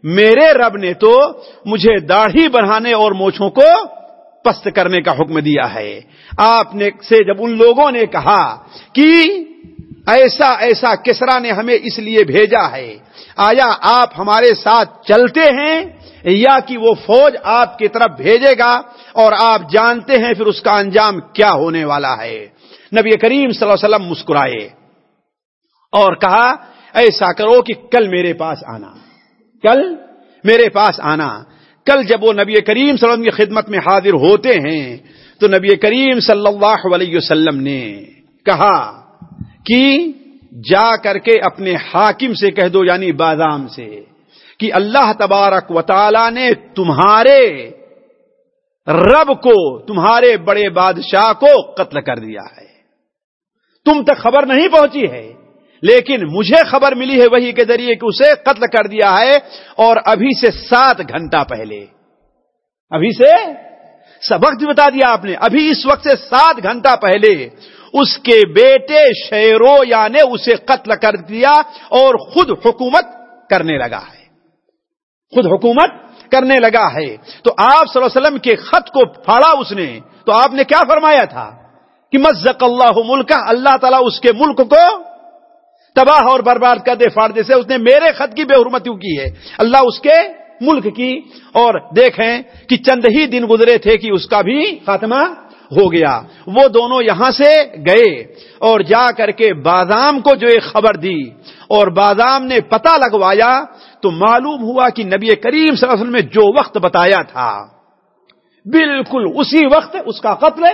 میرے رب نے تو مجھے داڑھی بڑھانے اور موچھوں کو پست کرنے کا حکم دیا ہے۔ آپ نے سے جب ان لوگوں نے کہا کہ ایسا ایسا کسرا نے ہمیں اس لیے بھیجا ہے، آیا آپ ہمارے ساتھ چلتے ہیں یا کہ وہ فوج آپ کی طرف بھیجے گا اور آپ جانتے ہیں پھر اس کا انجام کیا ہونے والا ہے۔ نبی کریم صلی اللہ علیہ وسلم مسکرائے اور کہا ایسا کرو کہ کل میرے پاس آنا۔ کل میرے پاس آنا۔ کل جب وہ نبی کریم صلی اللہ علیہ وسلم کی خدمت میں حاضر ہوتے ہیں، تو نبی کریم صلی اللہ علیہ وسلم نے کہا کہ جا کر کے اپنے حاکم سے کہہ دو یعنی بادام سے، کہ اللہ تبارک و تعالی نے تمہارے رب کو، تمہارے بڑے بادشاہ کو قتل کر دیا ہے۔ تم تک خبر نہیں پہنچی ہے۔ لیکن مجھے خبر ملی ہے وہی کے ذریعے کہ اسے قتل کر دیا ہے اور ابھی سے سات گھنٹہ پہلے۔ ابھی سے؟ وقت بتا دیا آپ نے۔ ابھی اس وقت سے سات گھنٹہ پہلے اس کے بیٹے شیرو یا نے اسے قتل کر دیا اور خود حکومت کرنے لگا ہے۔ خود حکومت کرنے لگا ہے۔ تو آپ صلی اللہ علیہ وسلم کے خط کو پھاڑا اس نے۔ تو آپ نے کیا فرمایا تھا؟ کہ مزق اللہ ملک اللہ تعالیٰ اس کے ملک کو تباہ اور برباد کر دے فاڑ دے سے، اس نے میرے خط کی بے حرمتیوں کی ہے۔ اللہ اس کے ملک کی۔ اور دیکھیں کہ چند ہی دن گزرے تھے کہ اس کا بھی خاتمہ ہو گیا۔ وہ دونوں یہاں سے گئے اور جا کر کے بادام کو جو ایک خبر دی اور بادام نے پتا لگوایا تو معلوم ہوا کہ نبی کریم صلی اللہ علیہ وسلم نے جو وقت بتایا تھا، بالکل اسی وقت اس کا قتل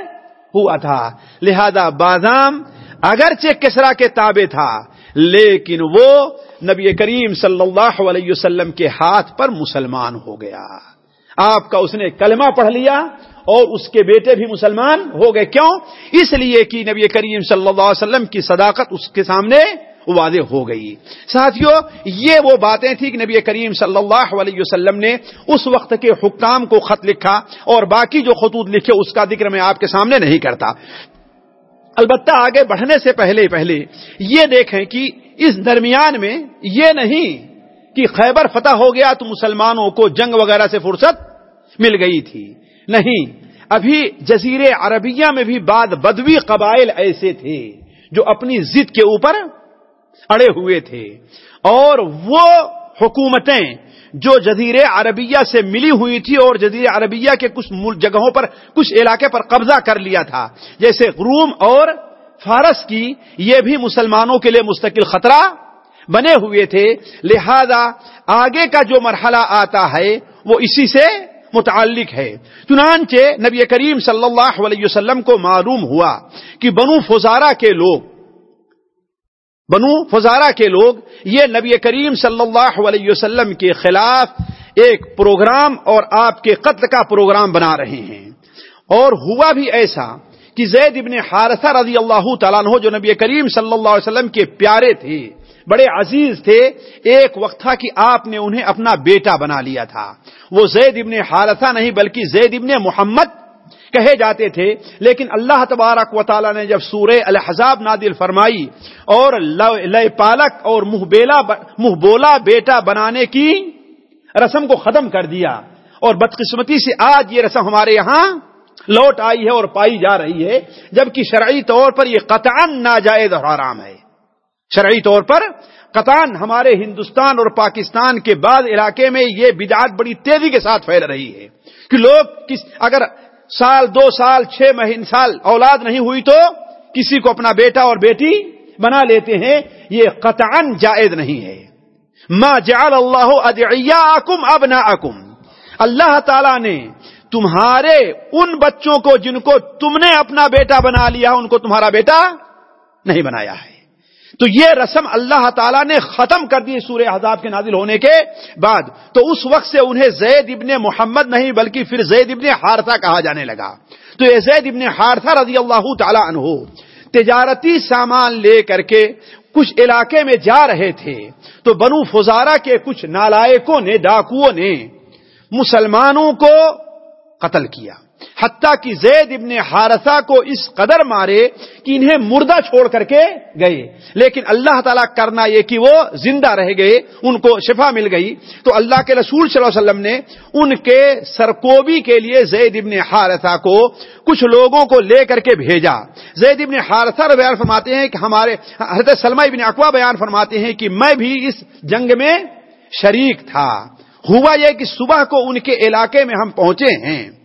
ہوا تھا۔ لہذا بادام اگرچہ کسرا کے تابے تھا لیکن وہ نبی کریم صلی اللہ علیہ وسلم کے ہاتھ پر مسلمان ہو گیا۔ آپ کا اس نے کلمہ پڑھ لیا اور اس کے بیٹے بھی مسلمان ہو گئے۔ کیوں؟ اس لیے کہ نبی کریم صلی اللہ علیہ وسلم کی صداقت اس کے سامنے واضح ہو گئی۔ ساتھیوں یہ وہ باتیں تھیں کہ نبی کریم صلی اللہ علیہ وسلم نے اس وقت کے حکام کو خط لکھا اور باقی جو خطوط لکھے اس کا ذکر میں آپ کے سامنے نہیں کرتا۔ البتہ آگے بڑھنے سے پہلے پہلے یہ دیکھیں کہ اس درمیان میں یہ نہیں کہ خیبر فتح ہو گیا تو مسلمانوں کو جنگ وغیرہ سے فرصت مل گئی تھی۔ نہیں، ابھی جزیر عربیہ میں بھی بعد بدوی قبائل ایسے تھے جو اپنی ضد کے اوپر اڑے ہوئے تھے اور وہ حکومتیں جو جزیر عربیہ سے ملی ہوئی تھی اور جزیر عربیہ کے کچھ جگہوں پر، کچھ علاقے پر قبضہ کر لیا تھا۔ جیسے روم اور فارس کی یہ بھی مسلمانوں کے لیے مستقل خطرہ بنے ہوئے تھے۔ لہذا آگے کا جو مرحلہ آتا ہے، وہ اسی سے متعلق ہے۔ چنانچہ نبی کریم صلی اللہ علیہ وسلم کو معلوم ہوا کہ بنو فزارہ کے لوگ بنو فزارہ کے لوگ، یہ نبی کریم صلی اللہ علیہ وسلم کے خلاف ایک پروگرام اور آپ کے قتل کا پروگرام بنا رہے ہیں۔ اور ہوا بھی ایسا کہ زید ابن حارثہ رضی اللہ تعالیٰ عنہ جو نبی کریم صلی اللہ علیہ وسلم کے پیارے تھے، بڑے عزیز تھے، ایک وقت تھا کہ آپ نے انہیں اپنا بیٹا بنا لیا تھا۔ وہ زید ابن حارثہ نہیں بلکہ زید ابن محمد کہے جاتے تھے، لیکن اللہ تبارک و تعالی نے جب سورہ الحزاب نادل فرمائی اور لیے پالک اور منہ بیلا منہ بولا بیٹا بنانے کی رسم کو ختم کر دیا اور بدقسمتی سے آج یہ رسم ہمارے یہاں لوٹ آئی ہے اور پائی جا رہی ہے، جبکہ شرعی طور پر یہ قطعا ناجائز اور حرام ہے۔ شرعی طور پر قطان ہمارے ہندوستان اور پاکستان کے بعد علاقے میں یہ بدعات بڑی تیزی کے ساتھ پھیل رہی ہے کہ لوگ کس اگر سال، دو سال، چھ مہین، سال اولاد نہیں ہوئی تو کسی کو اپنا بیٹا اور بیٹی بنا لیتے ہیں، یہ قطعا جائز نہیں ہے۔ ما جعل اللہ ادعیاءکم ابناءکم اللہ تعالی نے تمہارے ان بچوں کو جن کو تم نے اپنا بیٹا بنا لیا، ان کو تمہارا بیٹا نہیں بنایا ہے۔ تو یہ رسم اللہ تعالیٰ نے ختم کر دی سورہ حضاب کے نازل ہونے کے بعد۔ تو اس وقت سے انہیں زید ابن محمد نہیں بلکہ پھر زید ابن ہارتھا کہا جانے لگا۔ تو یہ زید ابن ہارتھا رضی اللہ تعالیٰ عنہ تجارتی سامان لے کر کے کچھ علاقے میں جا رہے تھے۔ تو بنو فزارہ کے کچھ نالائکوں نے، ڈاکوؤں نے مسلمانوں کو قتل کیا۔ حتیٰ کہ زید ابن حارثہ کو اس قدر مارے کہ انہیں مردہ چھوڑ کر کے گئے۔ لیکن اللہ تعالیٰ کرنا یہ کہ وہ زندہ رہ گئے، ان کو شفا مل گئی۔ تو اللہ کے رسول صلی اللہ علیہ وسلم نے ان کے سرکوبی کے لیے زید ابن حارثہ کو کچھ لوگوں کو لے کر کے بھیجا۔ زید ابن حارثہ بیان فرماتے ہیں کہ ہمارے حضرت سلمہ ابن اقوا بیان فرماتے ہیں کہ میں بھی اس جنگ میں شریک تھا۔ ہوا یہ کہ صبح کو ان کے علاقے میں ہم پہنچے ہیں۔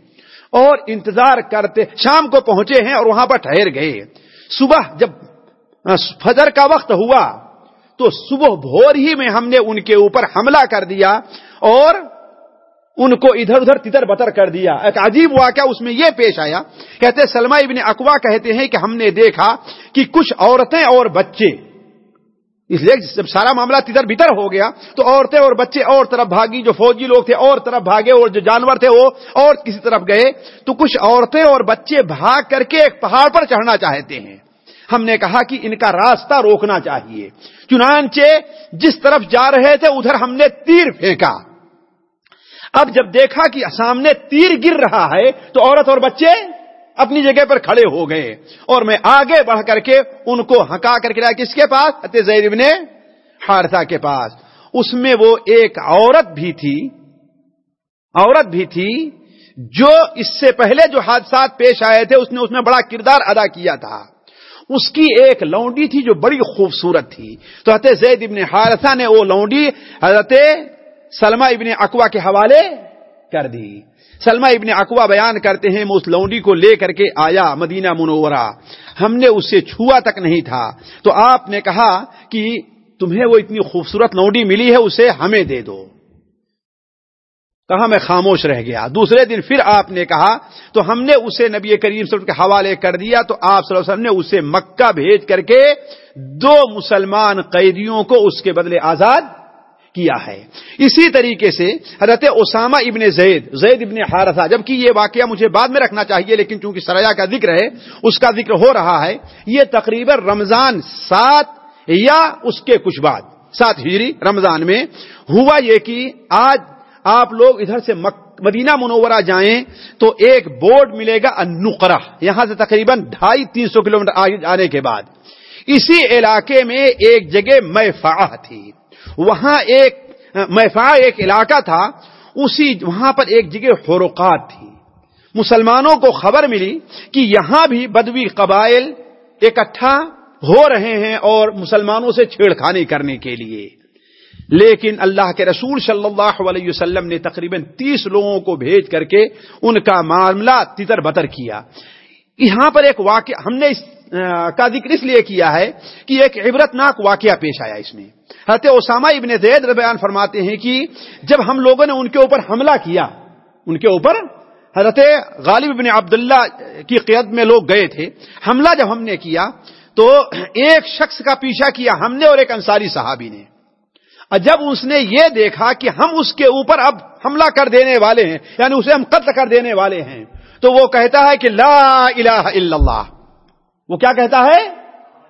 اور انتظار کرتے شام کو پہنچے ہیں اور وہاں پر ٹھہر گئے۔ صبح جب فجر کا وقت ہوا، تو صبح بھور ہی میں ہم نے ان کے اوپر حملہ کر دیا اور ان کو ادھر ادھر تتر بتر کر دیا۔ ایک عجیب واقعہ اس میں یہ پیش آیا۔ کہتے سلمہ ابن اقوا کہتے ہیں کہ ہم نے دیکھا کہ کچھ عورتیں اور بچے اس لیے جب سارا معاملہ تدھر بھیتر ہو گیا تو عورتیں اور بچے اور طرف بھاگی، جو فوجی لوگ تھے اور طرف بھاگے اور جو جانور تھے وہ اور کسی طرف گئے، تو کچھ عورتیں اور بچے بھاگ کر کے ایک پہاڑ پر چڑھنا چاہتے ہیں۔ ہم نے کہا کہ ان کا راستہ روکنا چاہیے۔ چنانچہ جس طرف جا رہے تھے ادھر ہم نے تیر پھینکا۔ اب جب دیکھا کہ سامنے تیر گر رہا ہے تو عورت اور بچے اپنی جگہ پر کھڑے ہو گئے اور میں آگے بڑھ کر کے ان کو ہکا کر کے لایا۔ کس کے پاس؟ زید ابن حارثہ کے پاس۔ اس میں وہ ایک عورت بھی تھی، عورت بھی تھی جو اس سے پہلے جو حادثات پیش آئے تھے، اس نے اس میں بڑا کردار ادا کیا تھا۔ اس کی ایک لونڈی تھی جو بڑی خوبصورت تھی۔ تو حضرت زید ابن حارثہ نے وہ لونڈی حضرت سلمہ ابن اقوا کے حوالے کر دی۔ سلمہ ابن اقوا بیان کرتے ہیں میں اس لونڈی کو لے کر کے آیا مدینہ منورہ۔ ہم نے اسے چھوا تک نہیں تھا۔ تو آپ نے کہا کہ تمہیں وہ اتنی خوبصورت لونڈی ملی ہے، اسے ہمیں دے دو۔ کہا میں خاموش رہ گیا۔ دوسرے دن پھر آپ نے کہا، تو ہم نے اسے نبی کریم صلی اللہ علیہ وسلم کے حوالے کر دیا، تو آپ صلی اللہ علیہ وسلم نے اسے مکہ بھیج کر کے دو مسلمان قیدیوں کو اس کے بدلے آزاد کیا ہے۔ اسی طریقے سے حضرت اسامہ ابن زید زید ابن حارثہ، جبکہ یہ واقعہ مجھے بعد میں رکھنا چاہیے، لیکن چونکہ سریا کا ذکر ہے، اس کا ذکر ہو رہا ہے، یہ تقریباً رمضان سات یا اس کے کچھ بعد، سات ہجری رمضان میں ہوا یہ کہ آج آپ لوگ ادھر سے مدینہ منورہ جائیں تو ایک بورڈ ملے گا انقرہ یہاں سے تقریباً ڈھائی تین سو کلو میٹر آگے جانے کے بعد۔ اسی علاقے میں ایک جگہ میفا تھی۔ وہاں ایک، میفا ایک علاقہ تھا، اسی، وہاں پر ایک جگہ حروقات تھی۔ مسلمانوں کو خبر ملی کہ یہاں بھی بدوی قبائل اکٹھا ہو رہے ہیں اور مسلمانوں سے چھیڑخانی کرنے کے لیے۔ لیکن اللہ کے رسول صلی اللہ علیہ وسلم نے تقریباً تیس لوگوں کو بھیج کر کے ان کا معاملہ تتر بتر کیا۔ یہاں پر ایک واقعہ، ہم نے اس کا ذکر اس لیے کیا ہے کہ ایک عبرت ناک واقعہ پیش آیا اس میں۔ حضرت اسامہ ابن زید بیان فرماتے ہیں کہ جب ہم لوگوں نے ان کے اوپر حملہ کیا، ان کے اوپر حضرت غالب ابن عبداللہ کی قید میں لوگ گئے تھے، حملہ جب ہم نے کیا تو ایک شخص کا پیچھا کیا ہم نے اور ایک انصاری صحابی نے۔ جب اس نے یہ دیکھا کہ ہم اس کے اوپر اب حملہ کر دینے والے ہیں یعنی اسے ہم قتل کر دینے والے ہیں، تو وہ کہتا ہے کہ لا الہ الا اللہ۔ وہ کیا کہتا ہے؟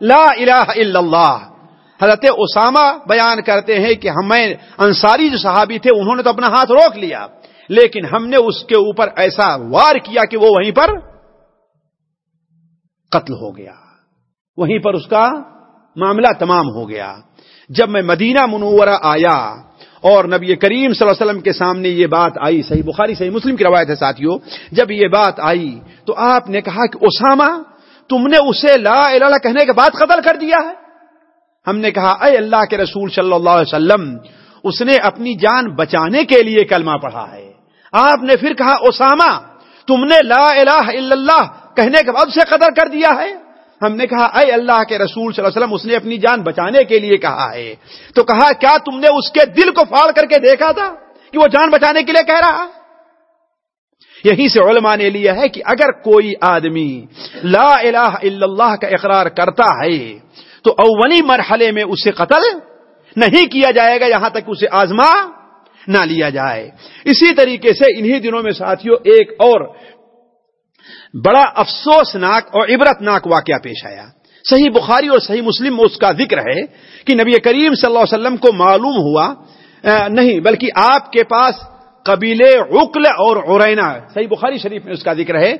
لا الہ الا اللہ۔ حضرت اسامہ بیان کرتے ہیں کہ ہمیں انصاری جو صحابی تھے، انہوں نے تو اپنا ہاتھ روک لیا۔ لیکن ہم نے اس کے اوپر ایسا وار کیا کہ وہ وہیں پر قتل ہو گیا۔ وہیں پر اس کا معاملہ تمام ہو گیا۔ جب میں مدینہ منورہ آیا اور نبی کریم صلی اللہ علیہ وسلم کے سامنے یہ بات آئی، صحیح بخاری، صحیح مسلم کی روایت ہے ساتھیوں جب یہ بات آئی تو آپ نے کہا کہ اسامہ تم نے اسے لا الہ کہنے کے بعد قتل کر دیا ہے؟ ہم نے کہا، اے اللہ کے رسول صلی اللہ علیہ وسلم، اس نے اپنی جان بچانے کے لیے کلمہ پڑھا ہے۔ آپ نے پھر کہا، اسامہ، تم نے لا الہ الا اللہ کہنے کے بعد اسے قتل کر دیا ہے؟ ہم نے کہا، اے اللہ کے رسول صلی اللہ علیہ وسلم، اس نے اپنی جان بچانے کے لیے کہا ہے۔ تو کہا، کیا تم نے اس کے دل کو پھاڑ کر کے دیکھا تھا کہ وہ جان بچانے کے لیے کہہ رہا یہی سے علماء نے لیا ہے کہ اگر کوئی آدمی لا الہ الا اللہ کا اقرار کرتا ہے، تو اولی مرحلے میں اسے قتل نہیں کیا جائے گا، یہاں تک اسے آزما نہ لیا جائے۔ اسی طریقے سے انہی دنوں میں ساتھیوں ایک اور بڑا افسوسناک اور عبرت ناک واقعہ پیش آیا۔ صحیح بخاری اور صحیح مسلم میں اس کا ذکر ہے کہ نبی کریم صلی اللہ علیہ وسلم کو معلوم ہوا نہیں، بلکہ آپ کے پاس قبیلے عقل اور عرینا صحیح بخاری شریف میں اس کا ذکر ہے۔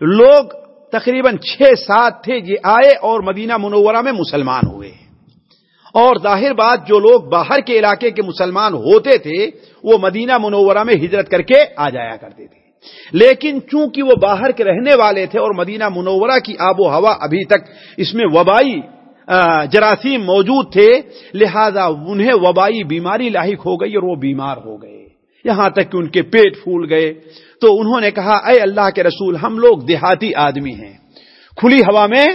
لوگ تقریباً چھ سات تھے، یہ آئے اور مدینہ منورہ میں مسلمان ہوئے۔ اور ظاہر بات، جو لوگ باہر کے علاقے کے مسلمان ہوتے تھے، وہ مدینہ منورہ میں ہجرت کر کے آ جایا کرتے تھے۔ لیکن چونکہ وہ باہر کے رہنے والے تھے اور مدینہ منورہ کی آب و ہوا ابھی تک اس میں وبائی جراثیم موجود تھے، لہذا انہیں وبائی بیماری لاحق ہو گئی اور وہ بیمار ہو گئے۔ یہاں تک کہ ان کے پیٹ پھول گئے۔ تو انہوں نے کہا، اے اللہ کے رسول، ہم لوگ دیہاتی آدمی ہیں، کھلی ہوا میں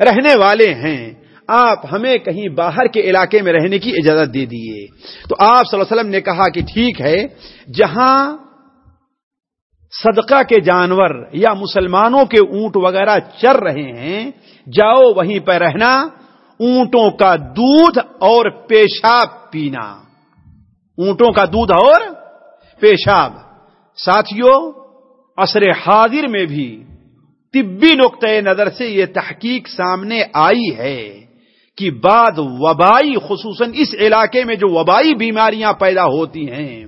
رہنے والے ہیں۔ آپ ہمیں کہیں باہر کے علاقے میں رہنے کی اجازت دے دیے۔ تو آپ صلی اللہ علیہ وسلم نے کہا کہ ٹھیک ہے، جہاں صدقہ کے جانور یا مسلمانوں کے اونٹ وغیرہ چر رہے ہیں، جاؤ وہیں پہ رہنا، اونٹوں کا دودھ اور پیشاب پینا۔ اونٹوں کا دودھ اور پیشاب۔ ساتھیوں عصر حاضر میں بھی طبی نقطۂ نظر سے یہ تحقیق سامنے آئی ہے کہ بعد وبائی، خصوصاً اس علاقے میں جو وبائی بیماریاں پیدا ہوتی ہیں،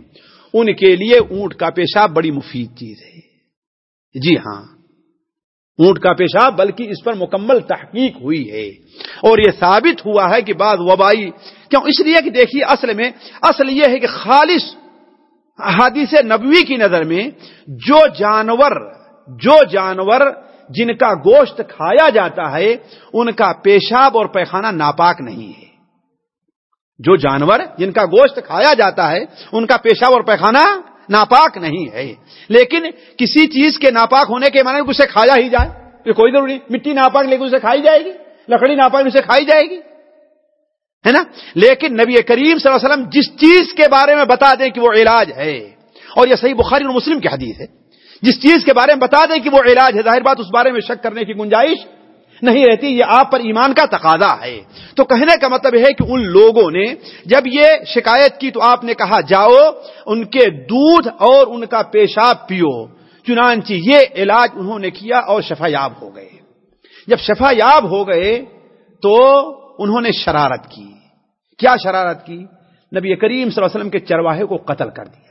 ان کے لیے اونٹ کا پیشاب بڑی مفید چیز ہے۔ جی ہاں اونٹ کا پیشاب بلکہ اس پر مکمل تحقیق ہوئی ہے۔ اور یہ ثابت ہوا ہے کہ بعض وبائی، کیوں؟ اس لیے کہ دیکھیے، اصل میں، اصل یہ ہے کہ خالص حادث نبوی کی نظر میں جو جانور جو جانور جن کا گوشت کھایا جاتا ہے، ان کا پیشاب اور پیخانہ ناپاک نہیں ہے۔ جو جانور جن کا گوشت کھایا جاتا ہے، ان کا پیشاب اور پیخانہ ناپاک نہیں ہے۔ لیکن کسی چیز کے ناپاک ہونے کے معنی اسے کھایا ہی جائے۔ یہ کوئی ضروری مٹی ناپاک لیکن اسے کھائی جائے گی، لکڑی ناپاک اسے کھائی جائے گی۔ ہے نا؟ لیکن نبی کریم صلی اللہ علیہ وسلم جس چیز کے بارے میں بتا دیں کہ وہ علاج ہے، اور یہ صحیح بخاری اور مسلم کی حدیث ہے، جس چیز کے بارے میں بتا دیں کہ وہ علاج ہے، ظاہر بات اس بارے میں شک کرنے کی گنجائش نہیں رہتی، یہ آپ پر ایمان کا تقاضا ہے۔ تو کہنے کا مطلب ہے کہ ان لوگوں نے جب یہ شکایت کی تو آپ نے کہا، جاؤ ان کے دودھ اور ان کا پیشاب پیو۔ چنانچہ یہ علاج انہوں نے کیا اور شفا یاب ہو گئے۔ جب شفا یاب ہو گئے تو انہوں نے شرارت کی۔ کیا شرارت کی؟ نبی کریم صلی اللہ علیہ وسلم کے چرواہے کو قتل کر دیا۔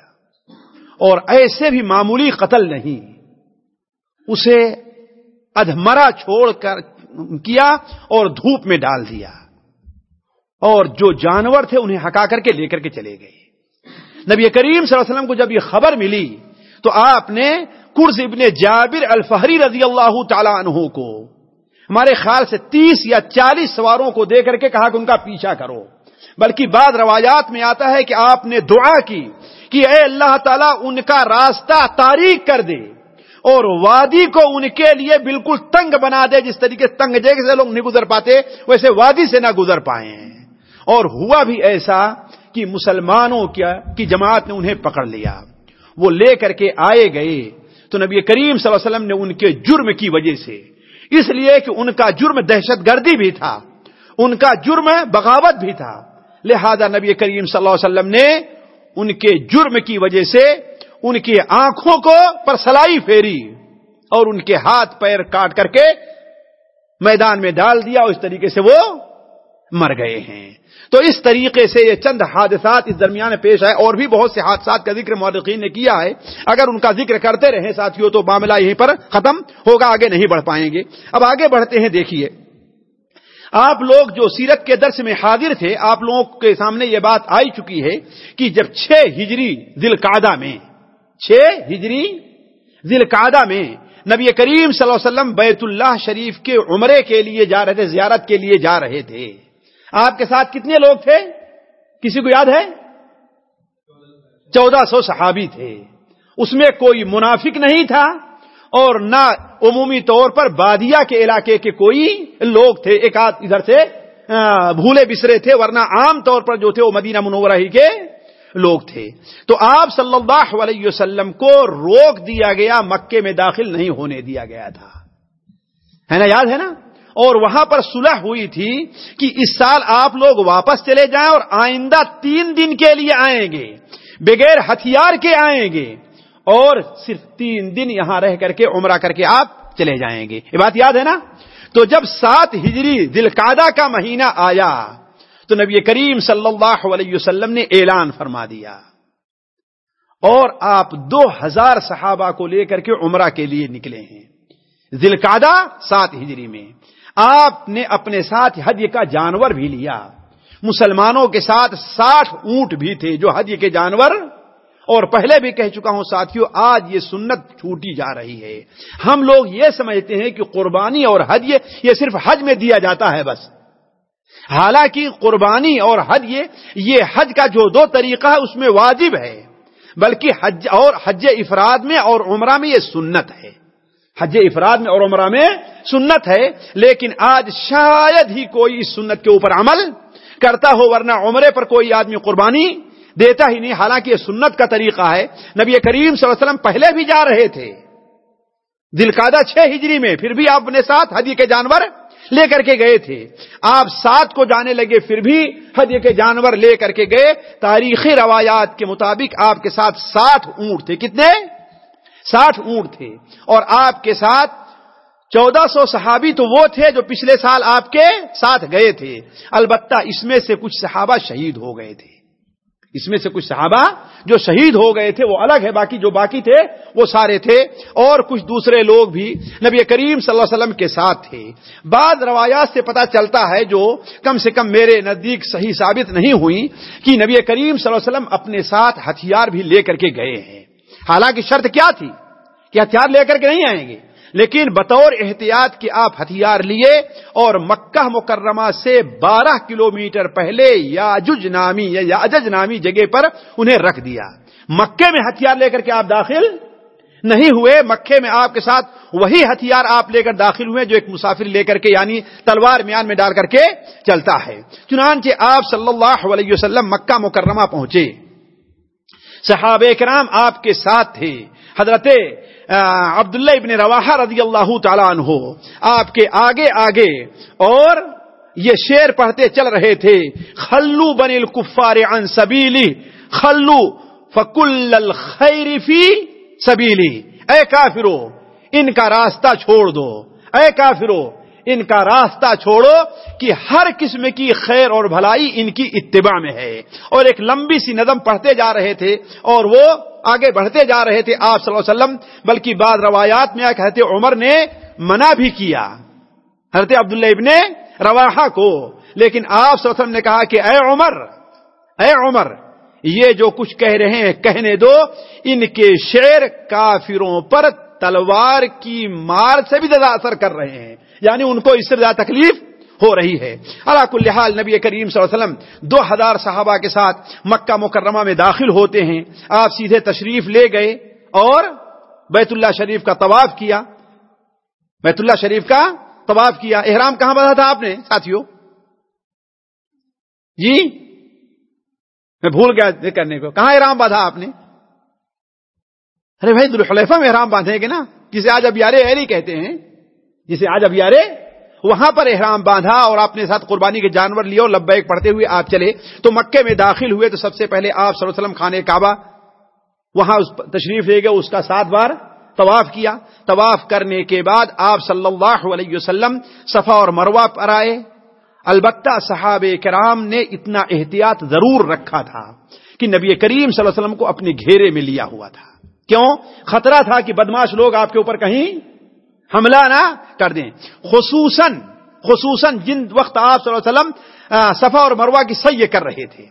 اور ایسے بھی معمولی قتل نہیں۔ اسے ادھمرا چھوڑ کر کیا اور دھوپ میں ڈال دیا۔ اور جو جانور تھے انہیں ہکا کر کے لے کر کے چلے گئے۔ نبی کریم صلی اللہ علیہ وسلم کو جب یہ خبر ملی، تو آپ نے کرز ابن جابر الفہری رضی اللہ تعالی عنہ کو ہمارے خیال سے تیس یا چالیس سواروں کو دے کر کے کہا کہ ان کا پیچھا کرو۔ بلکہ بعد روایات میں آتا ہے کہ آپ نے دعا کی کہ اے اللہ تعالیٰ ان کا راستہ تاریخ کر دے اور وادی کو ان کے لیے بالکل تنگ بنا دے، جس طریقے سے تنگ جگہ سے لوگ نہیں گزر پاتے، ویسے وادی سے نہ گزر پائے اور ہوا بھی ایسا کہ مسلمانوں کی جماعت نے انہیں پکڑ لیا۔ وہ لے کر کے آئے گئے۔ تو نبی کریم صلی اللہ علیہ وسلم نے ان کے جرم کی وجہ سے اس لیے کہ ان کا جرم دہشت گردی بھی تھا، ان کا جرم بغاوت بھی تھا۔ لہذا نبی کریم صلی اللہ علیہ وسلم نے ان کے جرم کی وجہ سے ان کی آنکھوں کو پر سلائی پھیری اور ان کے ہاتھ پیر کاٹ کر کے میدان میں ڈال دیا اور اس طریقے سے وہ مر گئے ہیں۔ تو اس طریقے سے یہ چند حادثات اس درمیان پیش آئے اور بھی بہت سے حادثات کا ذکر مورخین نے کیا ہے۔ اگر ان کا ذکر کرتے رہیں ساتھیوں تو معاملہ یہیں پر ختم ہوگا، آگے نہیں بڑھ پائیں گے۔ اب آگے بڑھتے ہیں، دیکھیے۔ آپ لوگ جو سیرت کے درس میں حاضر تھے، آپ لوگوں کے سامنے یہ بات آئی چکی ہے کہ جب چھ ہجری دل میں، چھ ہجری ذیل میں نبی کریم صلی اللہ علیہ وسلم بیت اللہ شریف کے عمرے کے لیے جا رہے تھے، زیارت کے لیے جا رہے تھے۔ آپ کے ساتھ کتنے لوگ تھے؟ کسی کو یاد ہے؟ چودہ سو صحابی تھے۔ اس میں کوئی منافق نہیں تھا اور نہ عمومی طور پر بادیا کے علاقے کے کوئی لوگ تھے۔ ایک آدھ ادھر سے بھولے بسرے تھے، ورنہ عام طور پر جو تھے وہ مدینہ منورہ ہی کے لوگ تھے۔ تو آپ صلی اللہ علیہ وسلم کو روک دیا گیا، مکے میں داخل نہیں ہونے دیا گیا تھا۔ ہے نا؟ یاد ہے نا؟ اور وہاں پر صلح ہوئی تھی کہ اس سال آپ لوگ واپس چلے جائیں اور آئندہ تین دن کے لیے آئیں گے، بغیر ہتھیار کے آئیں گے اور صرف تین دن یہاں رہ کر کے عمرہ کر کے آپ چلے جائیں گے۔ یہ بات یاد ہے نا؟ تو جب سات ہجری دل کا مہینہ آیا تو نبی کریم صلی اللہ علیہ وسلم نے اعلان فرما دیا۔ اور آپ دو ہزار صحابہ کو لے کر کے عمرہ کے لیے نکلے ہیں۔ ذلقادہ سات ہجری میں۔ آپ نے اپنے ساتھ حج کا جانور بھی لیا۔ مسلمانوں کے ساتھ ساٹھ اونٹ بھی تھے جو حج کے جانور۔ اور پہلے بھی کہہ چکا ہوں ساتھیوں آج یہ سنت چھوٹی جا رہی ہے۔ ہم لوگ یہ سمجھتے ہیں کہ قربانی اور حج یہ صرف حج میں دیا جاتا ہے بس۔ حالانکہ قربانی اور حج یہ حج کا جو دو طریقہ ہے، اس میں واجب ہے۔ بلکہ حج اور حج افراد میں اور عمرہ میں یہ سنت ہے۔ حج افراد میں اور عمرہ میں سنت ہے، لیکن آج شاید ہی کوئی اس سنت کے اوپر عمل کرتا ہو، ورنہ عمرے پر کوئی آدمی قربانی دیتا ہی نہیں۔ حالانکہ یہ سنت کا طریقہ ہے۔ نبی کریم صلی اللہ علیہ وسلم پہلے بھی جا رہے تھے۔ دل چھ ہجری میں پھر بھی آپ اپنے ساتھ حجی کے جانور لے کر کے گئے تھے۔ آپ سات کو جانے لگے، پھر بھی حج کے جانور لے کر کے گئے۔ تاریخی روایات کے مطابق آپ کے ساتھ ساٹھ اونٹ تھے۔ کتنے؟ ساٹھ اونٹ تھے۔ اور آپ کے ساتھ چودہ سو صحابی تو وہ تھے جو پچھلے سال آپ کے ساتھ گئے تھے۔ البتہ اس میں سے کچھ صحابہ شہید ہو گئے تھے۔ اس میں سے کچھ صحابہ جو شہید ہو گئے تھے وہ الگ ہے، باقی جو باقی تھے وہ سارے تھے۔ اور کچھ دوسرے لوگ بھی نبی کریم صلی اللہ علیہ وسلم کے ساتھ تھے۔ بعض روایات سے پتا چلتا ہے جو کم سے کم میرے نزدیک صحیح ثابت نہیں ہوئی کہ نبی کریم صلی اللہ علیہ وسلم اپنے ساتھ ہتھیار بھی لے کر کے گئے ہیں۔ حالانکہ شرط کیا تھی کہ ہتھیار لے کر کے نہیں آئیں گے؟ لیکن بطور احتیاط کے آپ ہتھیار لیے اور مکہ مکرمہ سے بارہ کلومیٹر پہلے یا نامی یا اجج نامی جگہ پر انہیں رکھ دیا۔ مکے میں ہتھیار لے کر کے آپ داخل نہیں ہوئے۔ مکے میں آپ کے ساتھ وہی ہتھیار آپ لے کر داخل ہوئے جو ایک مسافر لے کر کے یعنی تلوار میان میں ڈال کر کے چلتا ہے۔ چنانچہ آپ صلی اللہ علیہ وسلم مکہ مکرمہ پہنچے۔ صحابہ کرام آپ کے ساتھ تھے۔ حضرت عبداللہ ابن رواحہ رضی اللہ تعالیٰ عنہ آپ کے آگے آگے اور یہ شیر پڑھتے چل رہے تھے۔ خلو بن الکفار عن سبیلی، خلو فکل الخیر فی سبیلی۔ اے کافرو، ان کا راستہ چھوڑ دو۔ اے کافرو ان کا راستہ چھوڑو کہ ہر قسم کی خیر اور بھلائی ان کی اتباع میں ہے۔ اور ایک لمبی سی نظم پڑھتے جا رہے تھے اور وہ آگے بڑھتے جا رہے تھے آپ صلی اللہ علیہ وسلم، بلکہ بعض روایات میں کہتے عمر نے منع بھی کیا۔ حضرت عبداللہ ابن رواحہ کو۔ لیکن آپ صلی اللہ علیہ وسلم نے کہا کہ اے عمر اے عمر، یہ جو کچھ کہہ رہے ہیں، کہنے دو۔ ان کے شعر کافروں پر تلوار کی مار سے بھی زیادہ اثر کر رہے ہیں۔ یعنی ان کو اس سے زیادہ تکلیف ہو رہی ہے۔ اللہ کل حال نبی کریم صلی اللہ علیہ وسلم دو ہزار صحابہ کے ساتھ مکہ مکرمہ میں داخل ہوتے ہیں۔ آپ سیدھے تشریف لے گئے اور بیت اللہ شریف کا طواف کیا۔ بیت اللہ شریف کا طواف کیا۔ احرام کہاں بدھا تھا آپ نے؟ ساتھیوں جی؟ میں بھول گیا کرنے کو۔ کہاں احرام باندھا آپ نے؟ ارے بھائی دلخلفہ میں احرام باندھیں گے نا۔ جسے آج اب یارے ایری کہتے ہیں۔ جسے آج اب یارے وہاں پر احرام باندھا اور اپنے ساتھ قربانی کے جانور لیے اور لبیک پڑھتے ہوئے آپ چلے تو مکے میں داخل ہوئے تو سب سے پہلے آپ صلی اللہ علیہ وسلم خانے کعبہ وہاں اس تشریف لے گئے، اس کا سات بار طواف کیا۔ طواف کرنے کے بعد آپ صلی اللہ علیہ وسلم صفا اور مروا پر آئے۔ البتہ صحاب کرام نے اتنا احتیاط ضرور رکھا تھا کہ نبی کریم صلی اللہ علیہ وسلم کو اپنے گھیرے میں لیا ہوا تھا۔ کیوں؟ خطرہ تھا کہ بدماش لوگ آپ کے اوپر کہیں حملہ نہ کر دیں۔ خصوصاً خصوصاً جن وقت آپ صلی اللہ علیہ وسلم صفا اور مروا کی سیے کر رہے تھے۔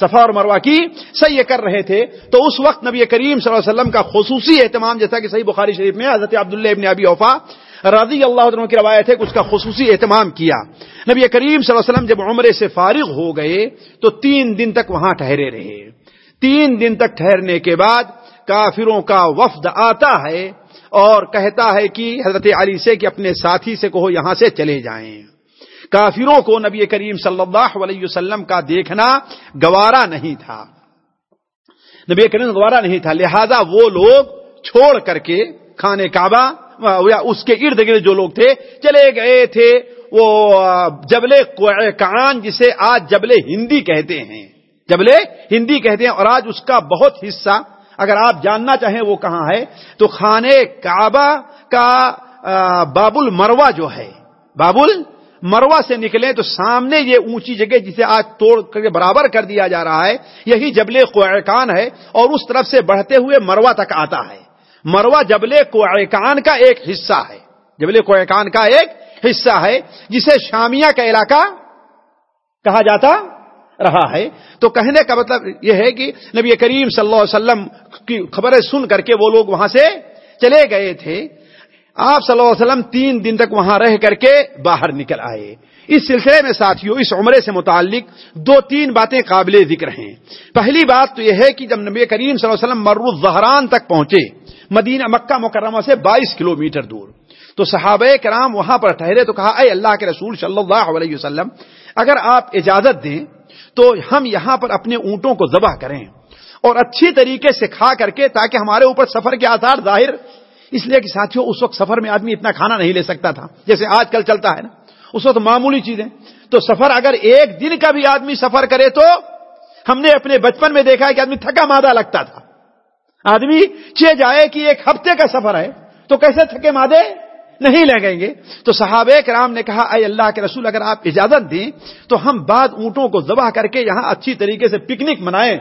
صفا اور مروا کی سیے کر رہے تھے۔ تو اس وقت نبی کریم صلی اللہ علیہ وسلم کا خصوصی اہتمام جیسا کہ صحیح بخاری شریف میں، حضرت عبداللہ ابن ابی اوفا رضی اللہ عنہ کی روایت ہے کہ اس کا خصوصی اہتمام کیا۔ نبی کریم صلی اللہ علیہ وسلم جب عمرے سے فارغ ہو گئے، تو تین دن تک وہاں ٹھہرے رہے۔ تین دن تک ٹھہرنے کے بعد کافروں کا وفد آتا ہے۔ اور کہتا ہے کہ حضرت علی سے کہ اپنے ساتھی سے کہو یہاں سے چلے جائیں۔ کافروں کو نبی کریم صلی اللہ علیہ وسلم کا دیکھنا گوارا نہیں تھا۔ نبی کریم گوارا نہیں تھا، لہذا وہ لوگ چھوڑ کر کے کھانے کعبہ یا اس کے ارد گرد جو لوگ تھے چلے گئے تھے۔ وہ جبل کان جسے آج جبل ہندی کہتے ہیں۔ جبل ہندی کہتے ہیں اور آج اس کا بہت حصہ اگر آپ جاننا چاہیں وہ کہاں ہے، تو خانے کعبہ کا باب المروا جو ہے باب المروا سے نکلے تو سامنے یہ اونچی جگہ جسے آج توڑ کر کے برابر کر دیا جا رہا ہے، یہی جبل کوکان ہے اور اس طرف سے بڑھتے ہوئے مروا تک آتا ہے۔ مروا جبل کوکان کا ایک حصہ ہے۔ جبل کوکان کا ایک حصہ ہے، جسے شامیہ کا علاقہ کہا جاتا رہا ہے۔ تو کہنے کا مطلب یہ ہے کہ نبی کریم صلی اللہ علیہ وسلم کی خبریں سن کر کے وہ لوگ وہاں سے چلے گئے تھے۔ آپ صلی اللہ علیہ وسلم تین دن تک وہاں رہ کر کے باہر نکل آئے۔ اس سلسلے میں ساتھیوں اس عمرے سے متعلق دو تین باتیں قابل ذکر ہیں۔ پہلی بات تو یہ ہے کہ جب نبی کریم صلی اللہ علیہ وسلم مرو زہران تک پہنچے، مدینہ مکہ مکرمہ سے بائیس کلومیٹر دور۔ تو صحابہ کرام وہاں پر ٹھہرے تو کہا، اے اللہ کے رسول صلی اللہ علیہ وسلم، اگر آپ اجازت دیں تو ہم یہاں پر اپنے اونٹوں کو ذبح کریں اور اچھی طریقے سے کھا کر کے تاکہ ہمارے اوپر سفر کے آثار ظاہر۔ اس لیے کہ ساتھیوں اس وقت سفر میں آدمی اتنا کھانا نہیں لے سکتا تھا۔ جیسے آج کل چلتا ہے نا، اس وقت معمولی چیزیں۔ تو سفر اگر ایک دن کا بھی آدمی سفر کرے تو ہم نے اپنے بچپن میں دیکھا ہے کہ آدمی تھکا مادہ لگتا تھا۔ آدمی چے جائے کہ ایک ہفتے کا سفر ہے تو کیسے تھکے مادے؟ نہیں لگیں گے۔ تو صحابہ کرام نے کہا، اے اللہ کے رسول، اگر آپ اجازت دیں تو ہم بعد اونٹوں کو ذبح کر کے یہاں اچھی طریقے سے پکنک منائیں۔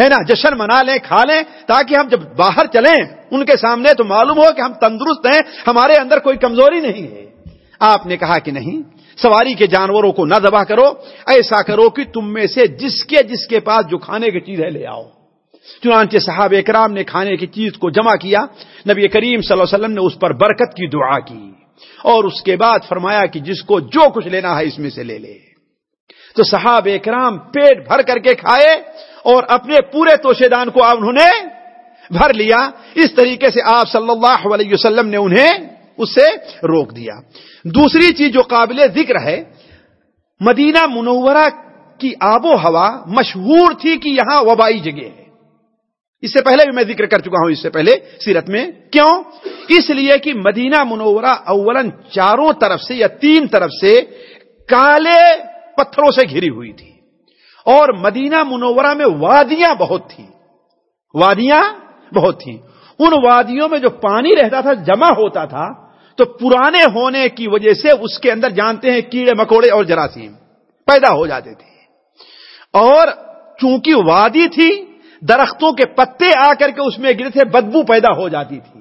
ہے نا؟ جشن منا لیں، کھا لیں، تاکہ ہم جب باہر چلیں ان کے سامنے تو معلوم ہو کہ ہم تندرست ہیں، ہمارے اندر کوئی کمزوری نہیں ہے۔ آپ نے کہا کہ نہیں، سواری کے جانوروں کو نہ ذبح کرو، ایسا کرو کہ تم میں سے جس کے جس کے پاس جو کھانے کی چیز ہے لے آؤ۔ چنانچہ صحابہ اکرام نے کھانے کی چیز کو جمع کیا۔ نبی کریم صلی اللہ علیہ وسلم نے اس پر برکت کی دعا کی۔ اور اس کے بعد فرمایا کہ جس کو جو کچھ لینا ہے اس میں سے لے لے۔ تو صحاب اکرام پیٹ بھر کر کے کھائے اور اپنے پورے توشے دان کو انہوں نے بھر لیا۔ اس طریقے سے آپ صلی اللہ علیہ وسلم نے انہیں اس سے روک دیا۔ دوسری چیز جو قابل ذکر ہے، مدینہ منورہ کی آب و ہوا مشہور تھی کہ یہاں وبائی جگہ ہے۔ اس سے پہلے بھی میں ذکر کر چکا ہوں اس سے پہلے سیرت میں۔ کیوں؟ اس لیے کہ مدینہ منورہ اولن چاروں طرف سے یا تین طرف سے کالے پتھروں سے گھری ہوئی تھی۔ اور مدینہ منورہ میں وادیاں بہت تھیں۔ وادیاں بہت تھیں۔ ان وادیوں میں جو پانی رہتا تھا، جمع ہوتا تھا، تو پرانے ہونے کی وجہ سے اس کے اندر جانتے ہیں کیڑے مکوڑے اور جراثیم پیدا ہو جاتے تھے۔ اور چونکہ وادی تھی درختوں کے پتے آ کر کے اس میں گرے تھے، بدبو پیدا ہو جاتی تھی۔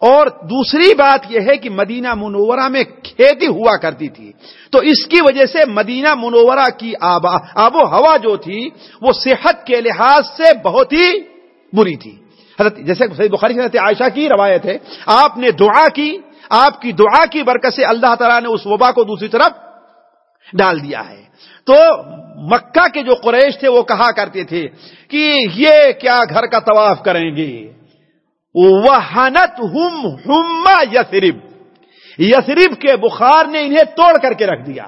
اور دوسری بات یہ ہے کہ مدینہ منورہ میں کھیتی ہوا کرتی تھی۔ تو اس کی وجہ سے مدینہ منورہ کی آب و ہوا جو تھی، وہ صحت کے لحاظ سے بہت ہی بری تھی۔ حضرت، جیسے سید بخاری حضرت عائشہ کی روایت ہے، آپ نے دعا کی، آپ کی دعا کی برکت سے اللہ تعالیٰ نے اس وبا کو دوسری طرف ڈال دیا ہے۔ تو مکہ کے جو قریش تھے وہ کہا کرتے تھے کہ یہ کیا گھر کا طواف کریں گے؟ وحنت ہم ہم یسرب یسرب کے بخار نے انہیں توڑ کر کے رکھ دیا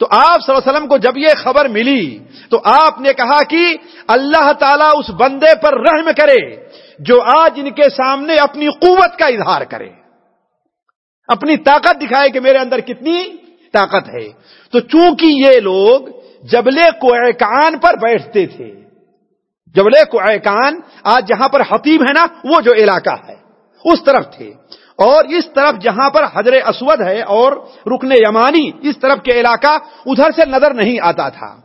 تو آپ صلی اللہ علیہ وسلم کو جب یہ خبر ملی، تو آپ نے کہا کہ اللہ تعالیٰ اس بندے پر رحم کرے جو آج ان کے سامنے اپنی قوت کا اظہار کرے۔ اپنی طاقت دکھائے کہ میرے اندر کتنی طاقت ہے۔ تو چونکہ یہ لوگ جبلے کو پر بیٹھتے تھے جبلے کو آج جہاں پر حتیب ہے نا، وہ جو علاقہ ہے، اس طرف تھے۔ اور اس طرف جہاں پر حضر اسود ہے اور رکن یمانی اس طرف کے علاقہ، ادھر سے نظر نہیں آتا تھا۔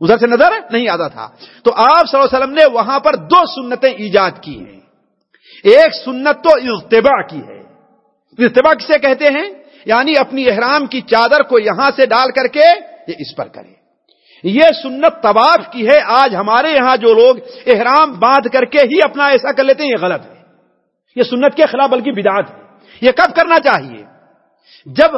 ادھر سے نظر نہیں آتا تھا۔ تو آپ صلی اللہ علیہ وسلم نے وہاں پر دو سنتیں ایجاد کی ہیں۔ ایک سنت تو اجتباع کی ہے۔ اجتباع کسے کہتے ہیں؟ یعنی اپنی احرام کی چادر کو یہاں سے ڈال کر کے یہ اس پر کرے۔ یہ سنت طواف کی ہے۔ آج ہمارے یہاں جو لوگ احرام باندھ کر کے ہی اپنا ایسا کر لیتے ہیں، یہ غلط ہے۔ یہ سنت کے خلاف بلکہ بدعت ہے۔ یہ کب کرنا چاہیے؟ جب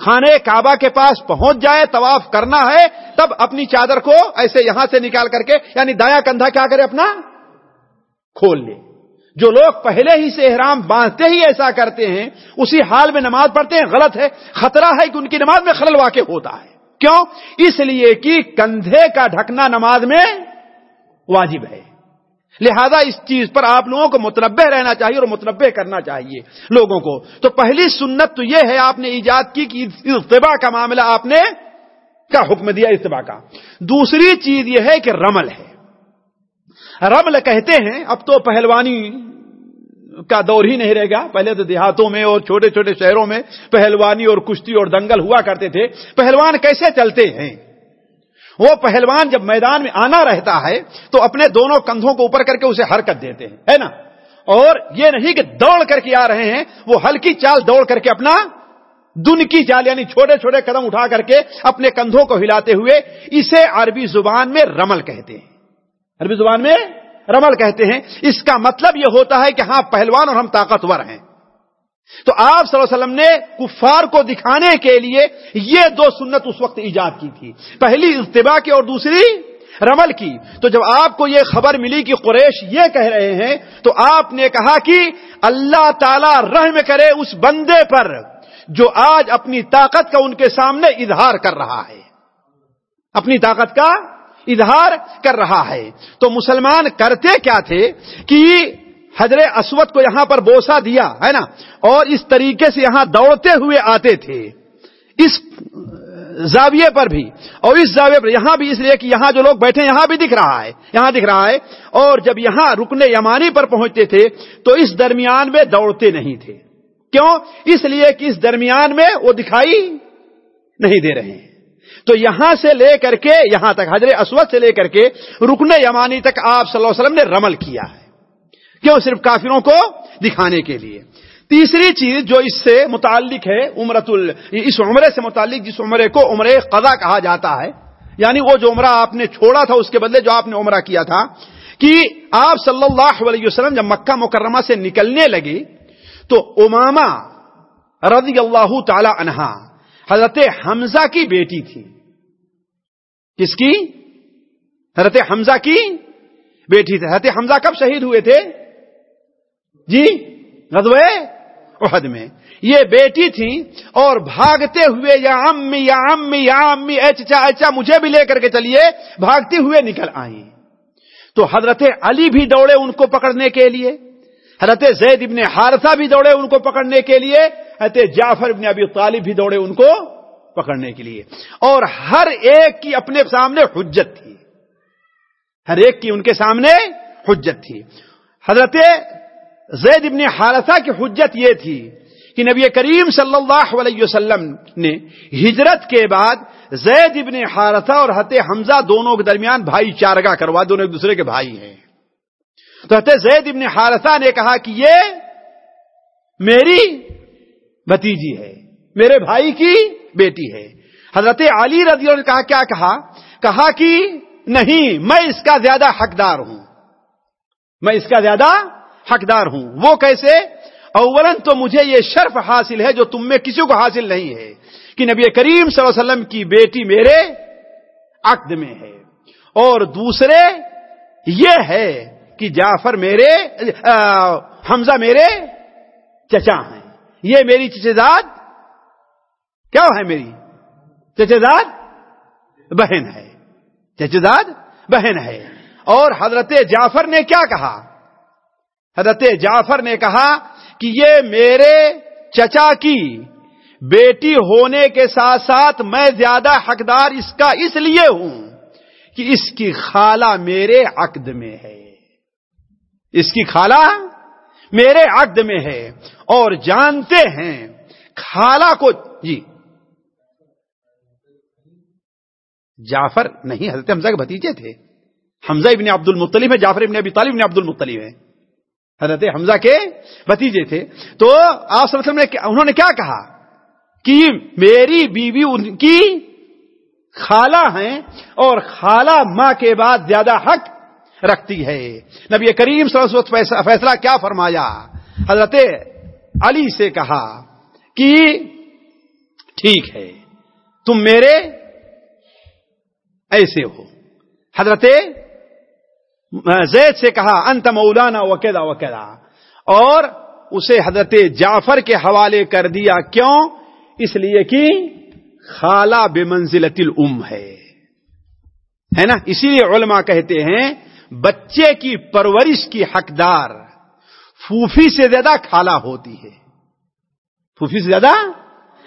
خانے کعبہ کے پاس پہنچ جائے، طواف کرنا ہے، تب اپنی چادر کو ایسے یہاں سے نکال کر کے یعنی دایا کندھا کیا کرے اپنا؟ کھول لے۔ جو لوگ پہلے ہی سے احرام باندھتے ہی ایسا کرتے ہیں، اسی حال میں نماز پڑھتے ہیں، غلط ہے۔ خطرہ ہے کہ ان کی نماز میں خلل واقع ہوتا ہے۔ کیوں؟ اس لیے کہ کندھے کا ڈھکنا نماز میں واجب ہے۔ لہذا اس چیز پر آپ لوگوں کو متنبع رہنا چاہیے اور متنبع کرنا چاہیے لوگوں کو۔ تو پہلی سنت تو یہ ہے، آپ نے ایجاد کی کہ اتباع کا معاملہ آپ نے، کا حکم دیا اتباع کا۔ دوسری چیز یہ ہے کہ رمل ہے۔ رمل کہتے ہیں، اب تو پہلوانی کا دور ہی نہیں رہے گا۔ پہلے تو دیہاتوں میں اور چھوٹے چھوٹے شہروں میں پہلوانی اور کشتی اور دنگل ہوا کرتے تھے۔ پہلوان کیسے چلتے ہیں؟ وہ پہلوان جب میدان میں آنا رہتا ہے، تو اپنے دونوں کندھوں کو اوپر کر کے اسے حرکت دیتے ہیں، ہے نا؟ اور یہ نہیں کہ دوڑ کر کے آ رہے ہیں، وہ ہلکی چال دوڑ کر کے اپنا دن کی چال یعنی چھوٹے چھوٹے قدم اٹھا کر کے اپنے کندھوں کو ہلاتے ہوئے، اسے عربی زبان میں رمل کہتے ہیں۔ عربی زبان میں رمل کہتے ہیں۔ اس کا مطلب یہ ہوتا ہے کہ ہاں پہلوان اور ہم طاقتور ہیں۔ تو آپ صلی اللہ علیہ وسلم نے کفار کو دکھانے کے لیے یہ دو سنت اس وقت ایجاد کی تھی۔ پہلی اتباع کی اور دوسری رمل کی۔ تو جب آپ کو یہ خبر ملی کہ قریش یہ کہہ رہے ہیں، تو آپ نے کہا کہ اللہ تعالی رحم کرے اس بندے پر جو آج اپنی طاقت کا ان کے سامنے اظہار کر رہا ہے۔ اپنی طاقت کا اظہار کر رہا ہے۔ تو مسلمان کرتے کیا تھے کہ حضر اسود کو یہاں پر بوسا دیا، ہے نا؟ اور اس طریقے سے یہاں دوڑتے ہوئے آتے تھے۔ اس زاویے پر بھی۔ اور اس زاویے پر یہاں بھی اس لیے کہ یہاں جو لوگ بیٹھے یہاں بھی دکھ رہا ہے، یہاں دکھ رہا ہے۔ اور جب یہاں رکنے یمانی پر پہنچتے تھے، تو اس درمیان میں دوڑتے نہیں تھے۔ کیوں؟ اس لیے کہ اس درمیان میں وہ دکھائی نہیں دے رہے ہیں۔ تو یہاں سے لے کر کے، یہاں تک حضرت اسود سے لے کر کے رکن یمانی تک آپ صلی اللہ علیہ وسلم نے رمل کیا ہے۔ کیوں؟ صرف کافروں کو دکھانے کے لیے۔ تیسری چیز جو اس سے متعلق ہے عمرت ال، اس عمرے سے متعلق، جس عمرے کو عمرے قضا کہا جاتا ہے یعنی وہ جو عمرہ آپ نے چھوڑا تھا، اس کے بدلے جو آپ نے عمرہ کیا تھا، کہ آپ صلی اللہ علیہ وسلم جب مکہ مکرمہ سے نکلنے لگے، تو اماما رضی اللہ تعالی عنہا، حضرت حمزہ کی بیٹی تھی۔ کس کی؟ حضرت حمزہ کی بیٹی تھی۔ حضرت حمزہ کب شہید ہوئے تھے؟ جی غزوے احد میں۔ یہ بیٹی تھی اور بھاگتے ہوئے یا امی یا امی یا امی، اے چچا اچا مجھے بھی لے کر کے چلیے۔ بھاگتے ہوئے نکل آئی تو حضرت علی بھی دوڑے ان کو پکڑنے کے لیے۔ حضرت زید ابن حارثہ بھی دوڑے ان کو پکڑنے کے لیے۔ حضرت جعفر ابن ابی طالب بھی دوڑے ان کو پکڑنے کے لیے۔ اور ہر ایک کی اپنے سامنے حجت تھی۔ ہر ایک کی ان کے سامنے حجت تھی۔ حضرت زید ابن حارثہ کی حجت یہ تھی کہ نبی کریم صلی اللہ علیہ وسلم نے ہجرت کے بعد زید ابن حارثہ اور حت حمزہ دونوں کے درمیان بھائی چارگا کروا دونوں ایک دوسرے کے بھائی ہیں۔ تو حت زید ابن حارثہ نے کہا کہ یہ میری بھتیجی ہے، میرے بھائی کی بیٹی ہے۔ حضرت علی رضی اللہ نے کہا، کیا کہا؟ کہا کہ نہیں، میں اس کا زیادہ حقدار ہوں۔ میں اس کا زیادہ حقدار ہوں۔ وہ کیسے؟ اولن تو مجھے یہ شرف حاصل ہے جو تم میں کسی کو حاصل نہیں ہے کہ نبی کریم صلی اللہ علیہ وسلم کی بیٹی میرے عقد میں ہے۔ اور دوسرے یہ ہے کہ جعفر میرے حمزہ میرے چچا ہیں۔ یہ میری چچزاد کیا ہے میری؟ چچزاد بہن ہے۔ چچزاد بہن ہے۔ اور حضرت جعفر نے کیا کہا؟ حضرت جعفر نے کہا کہ یہ میرے چچا کی بیٹی ہونے کے ساتھ ساتھ میں زیادہ حقدار اس کا اس لیے ہوں کہ اس کی خالہ میرے عقد میں ہے۔ اس کی خالہ میرے عقد میں ہے۔ اور جانتے ہیں خالہ کو جی۔ جعفر نہیں، حضرت حمزہ کے بھتیجے تھے۔ حمزہ ابن عبد المطلیب ہے، جعفر ابن ابی طالب ابن عبد المطلیب ہے۔ حضرت حمزہ کے بھتیجے تھے۔ تو آپ صلی اللہ علیہ وسلم نے انہوں نے کیا کہا؟ کہ میری بیوی ان کی خالہ ہیں اور خالہ ماں کے بعد زیادہ حق رکھتی ہے۔ نبی کریم صلی اللہ علیہ وسلم فیصلہ کیا، فرمایا۔ حضرت علی سے کہا کہ، ٹھیک ہے، تم میرے ایسے ہو۔ حضرت زید سے کہا، انت مولانا وکیدا وکیدا اور اسے حضرت جعفر کے حوالے کر دیا، کیوں؟ اس لیے کہ خالہ بے منزلت الام ہے۔ ہے نا؟ اسی لیے علماء کہتے ہیں، بچے کی پرورش کی حقدار پھوفی سے زیادہ خالہ ہوتی ہے۔ پھوفی سے زیادہ؟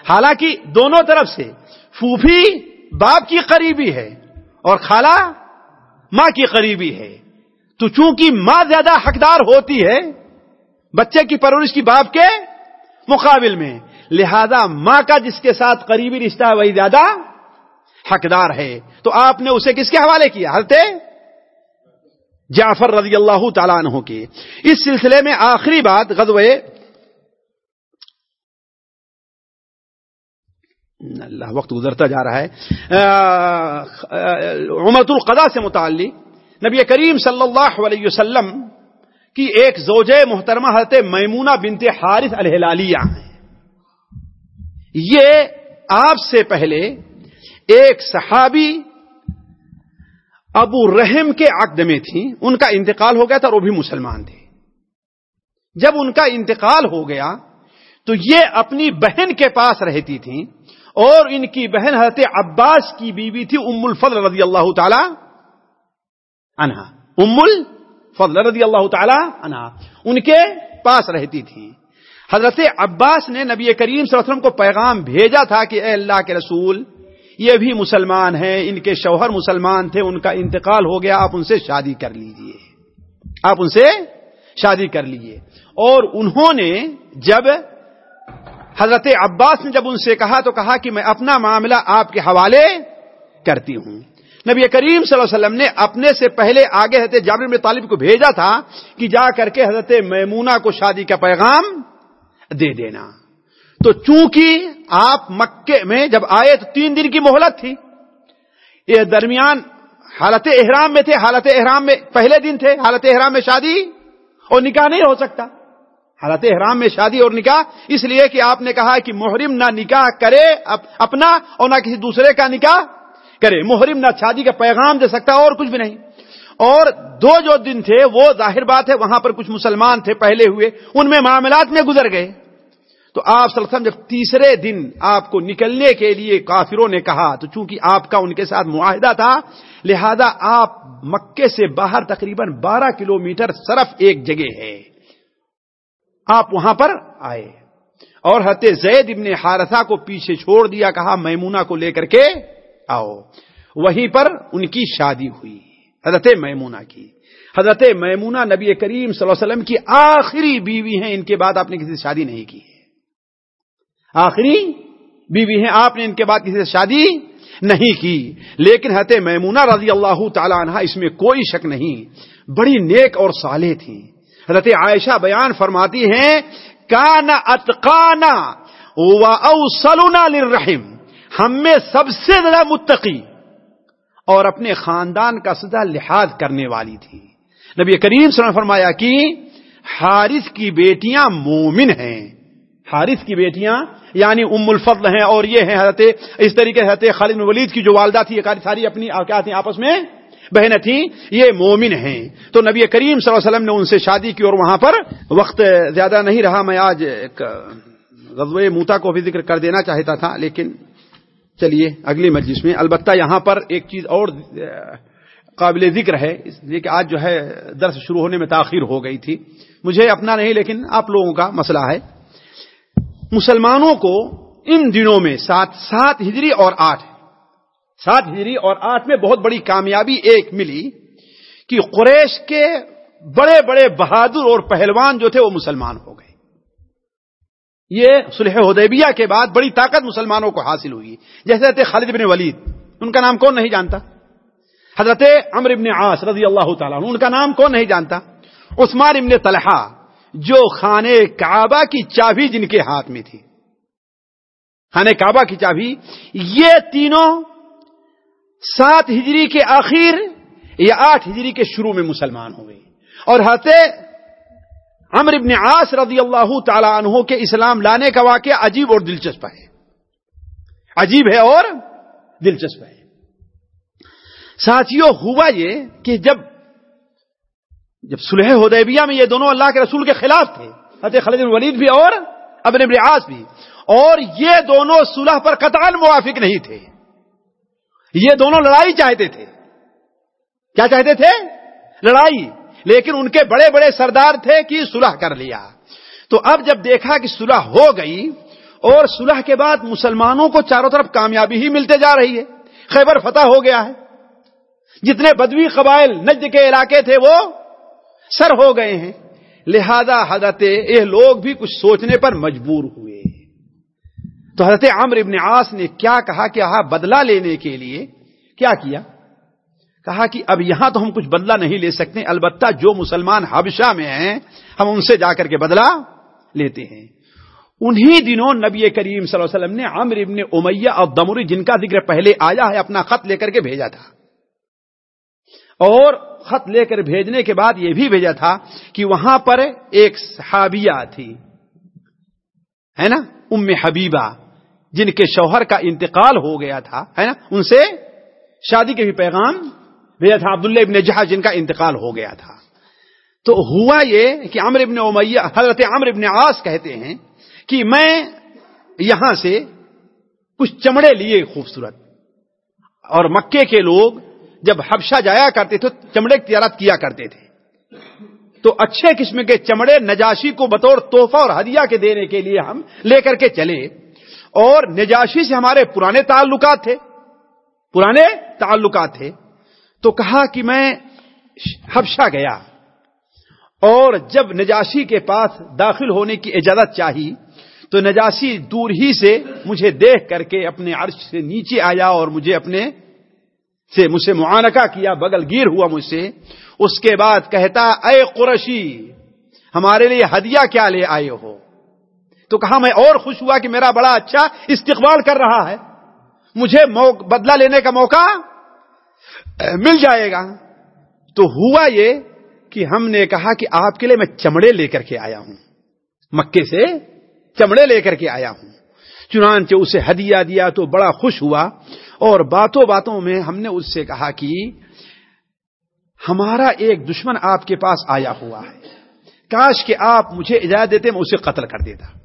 حالانکہ دونوں طرف سے، پھوفی باپ کی قریبی ہے۔ اور خالہ ماں کی قریبی ہے۔ تو چونکہ ماں زیادہ حقدار ہوتی ہے، بچے کی پرورش کی باپ کے مقابل میں، لہذا ماں کا جس کے ساتھ قریبی رشتہ ہے، وہی زیادہ حقدار ہے۔ تو آپ نے اسے کس کے حوالے کیا؟ حضرت جعفر رضی اللہ تعالیٰ عنہ کے۔ اس سلسلے میں آخری بات غزوے اللہ وقت گزرتا جا رہا ہے۔ عمرت القضا سے متعلق نبی کریم صلی اللہ علیہ وسلم کی ایک زوج محترمہ حضرت میمونہ بنت حارث الہلالیہ۔ ہیں یہ آپ سے پہلے ایک صحابی ابو رحم کے عقد میں تھی ان کا انتقال ہو گیا تھا اور وہ بھی مسلمان تھے۔ جب ان کا انتقال ہو گیا تو یہ اپنی بہن کے پاس رہتی تھیں۔ اور ان کی بہن حضرت عباس کی بیوی تھی ام الفضل رضی اللہ تعالی انہا ام الفضل رضی اللہ تعالی انہا ان کے پاس رہتی تھی۔ حضرت عباس نے نبی کریم صلی اللہ علیہ وسلم کو پیغام بھیجا تھا کہ اے اللہ کے رسول، یہ بھی مسلمان ہیں، ان کے شوہر مسلمان تھے، ان کا انتقال ہو گیا، آپ ان سے شادی کر لیجیے۔ آپ ان سے شادی کر لیجیے۔ اور انہوں نے جب حضرت عباس نے جب ان سے کہا تو کہا کہ میں اپنا معاملہ آپ کے حوالے کرتی ہوں۔ نبی کریم صلی اللہ علیہ وسلم نے اپنے سے پہلے آگے حضرت جابر میں طالب کو بھیجا تھا کہ جا کر کے حضرت میمونہ کو شادی کا پیغام دے دینا۔ تو چونکہ آپ مکے میں جب آئے تو تین دن کی مہلت تھی۔ یہ درمیان حالت احرام میں تھے، حالت احرام میں پہلے دن تھے، حالت احرام میں شادی اور نکاح نہیں ہو سکتا۔ حالت احرام میں شادی اور نکاح، اس لیے کہ آپ نے کہا کہ محرم نہ نکاح کرے اپنا اور نہ کسی دوسرے کا نکاح کرے۔ محرم نہ شادی کا پیغام دے سکتا اور کچھ بھی نہیں۔ اور دو جو دن تھے، وہ ظاہر بات ہے، وہاں پر کچھ مسلمان تھے پہلے ہوئے، ان میں معاملات میں گزر گئے۔ تو آپ وسلم جب تیسرے دن آپ کو نکلنے کے لیے کافروں نے کہا، تو چونکہ آپ کا ان کے ساتھ معاہدہ تھا، لہذا آپ مکے سے باہر تقریباً بارہ کلومیٹر صرف ایک جگہ ہے۔ آپ وہاں پر آئے۔ اور حضرت زید ابن حارثہ کو پیچھے چھوڑ دیا، کہا، میمونہ کو لے کر کے آؤ۔ وہیں پر ان کی شادی ہوئی، حضرت میمونہ کی۔ حضرت میمونہ نبی کریم صلی اللہ علیہ وسلم کی آخری بیوی ہیں، ان کے بعد آپ نے کسی سے شادی نہیں کی۔ ہے آخری بیوی ہیں، آپ نے ان کے بعد کسی سے شادی نہیں کی۔ لیکن حضرت میمونہ رضی اللہ تعالی عنہ اس میں کوئی شک نہیں، بڑی نیک اور صالح تھی حضرت عائشہ بیان فرماتی ہیں، کانا اتقانا و اوصلنا للرحم. ہم میں سب سے زیادہ متقی اور اپنے خاندان کا سدا لحاظ کرنے والی تھی۔ نبی کریم صلی اللہ علیہ وسلم فرمایا کہ حارث کی بیٹیاں مومن ہیں۔ حارث کی بیٹیاں یعنی ام الفضل ہیں اور یہ ہیں حضرت، اس طریقے سے حضرت خالد ولید کی جو والدہ تھی، یہ ساری اپنی، کیا تھی آپس میں؟ بہنیں تھیں، یہ مومن ہیں۔ تو نبی کریم صلی اللہ علیہ وسلم نے ان سے شادی کی اور وہاں پر وقت زیادہ نہیں رہا۔ میں آج غزوہ موتا کو بھی ذکر کر دینا چاہتا تھا، لیکن چلیے، اگلی مجلس میں۔ البتہ یہاں پر ایک چیز اور قابل ذکر ہے۔ اس لیے کہ آج جو ہے، درس شروع ہونے میں تاخیر ہو گئی تھی۔ مجھے اپنا نہیں، لیکن آپ لوگوں کا مسئلہ ہے۔ مسلمانوں کو ان دنوں میں سات سات ہجری اور آٹھ سات ہجری اور آٹھ میں بہت بڑی کامیابی ایک ملی کہ قریش کے بڑے بڑے بہادر اور پہلوان جو تھے وہ مسلمان ہو گئے۔ یہ سلح حدیبیہ کے بعد بڑی طاقت مسلمانوں کو حاصل ہوئی۔ جیسے خالد بن ولید، ان کا نام کون نہیں جانتا؟ حضرت امر ابن عاص رضی اللہ تعالیٰ ان کا نام کون نہیں جانتا؟ عثمان ابن طلحہ، جو خانے کعبہ کی چابی جن کے ہاتھ میں تھی۔ خانے کعبہ کی چابی، یہ تینوں سات ہجری کے آخر یا آٹھ ہجری کے شروع میں مسلمان ہوئے اور حضرت امر ابن عاص رضی اللہ تعالی عنہ کے اسلام لانے کا واقعہ عجیب اور دلچسپ ہے۔ عجیب ہے اور دلچسپ ہے۔ ساتھیوں ہوا یہ کہ جب جب سلح حدیبیہ میں یہ دونوں اللہ کے رسول کے خلاف تھے، حضرت خالد بن ولید بھی اور ابن ابن عاص بھی، اور یہ دونوں صلح پر قطعا موافق نہیں تھے۔ یہ دونوں لڑائی چاہتے تھے۔ کیا چاہتے تھے؟ لڑائی۔ لیکن ان کے بڑے بڑے سردار تھے کہ صلح کر لیا۔ تو اب جب دیکھا کہ صلح ہو گئی اور صلح کے بعد مسلمانوں کو چاروں طرف کامیابی ہی ملتے جا رہی ہے، خیبر فتح ہو گیا ہے۔ جتنے بدوی قبائل نجد کے علاقے تھے وہ سر ہو گئے ہیں۔ لہذا حضرت یہ لوگ بھی کچھ سوچنے پر مجبور ہوئے۔ تو حضرت عمر ابن عاص نے کیا کہا کہ بدلہ لینے کے لیے کیا کیا؟ کہا کہ اب یہاں تو ہم کچھ بدلہ نہیں لے سکتے، البتہ جو مسلمان حبشہ میں ہیں، ہم ان سے جا کر کے بدلہ لیتے ہیں۔ انہی دنوں نبی کریم صلی اللہ علیہ وسلم نے عمر ابن امیہ اور دمری جن کا ذکر پہلے آیا ہے، اپنا خط لے کر کے بھیجا تھا۔ اور خط لے کر بھیجنے کے بعد یہ بھی بھیجا تھا کہ وہاں پر ایک صحابیہ تھی۔ ہے نا؟ ام حبیبہ۔ جن کے شوہر کا انتقال ہو گیا تھا، ہے نا؟ ان سے شادی کے بھی پیغام بھیجا تھا، عبداللہ ابن جہاں جن کا انتقال ہو گیا تھا۔ تو ہوا یہ کہ عمر ابن امیہ، حضرت عمر ابن عاص کہتے ہیں کہ میں یہاں سے کچھ چمڑے لیے خوبصورت۔ اور مکے کے لوگ جب حبشہ جایا کرتے تھے چمڑے کی تجارت کیا کرتے تھے۔ تو اچھے قسم کے چمڑے نجاشی کو بطور توحفہ اور ہدیہ کے دینے کے لیے ہم لے کر کے چلے۔ اور نجاشی سے ہمارے پرانے تعلقات تھے۔ پرانے تعلقات تھے۔ تو کہا کہ میں حبشہ گیا اور جب نجاشی کے پاس داخل ہونے کی اجازت چاہی تو نجاشی دور ہی سے مجھے دیکھ کر کے اپنے عرش سے نیچے آیا اور مجھے اپنے سے مجھ سے معانقہ کیا، بغل گیر ہوا مجھ سے۔ اس کے بعد کہتا، اے قرشی ہمارے لیے ہدیہ کیا لے آئے ہو؟ تو کہا میں اور خوش ہوا کہ میرا بڑا اچھا استقبال کر رہا ہے؟ مجھے بدلہ لینے کا موقع مل جائے گا۔ تو ہوا یہ کہ ہم نے کہا کہ آپ کے لیے میں چمڑے لے کر کے آیا ہوں۔ مکے سے چمڑے لے کر کے آیا ہوں۔ چنانچہ اسے ہدیہ دیا تو بڑا خوش ہوا اور باتوں باتوں میں ہم نے اس سے کہا کہ ہمارا ایک دشمن آپ کے پاس آیا ہوا ہے۔ کاش کہ آپ مجھے اجازت دیتے، میں اسے قتل کر دیتا۔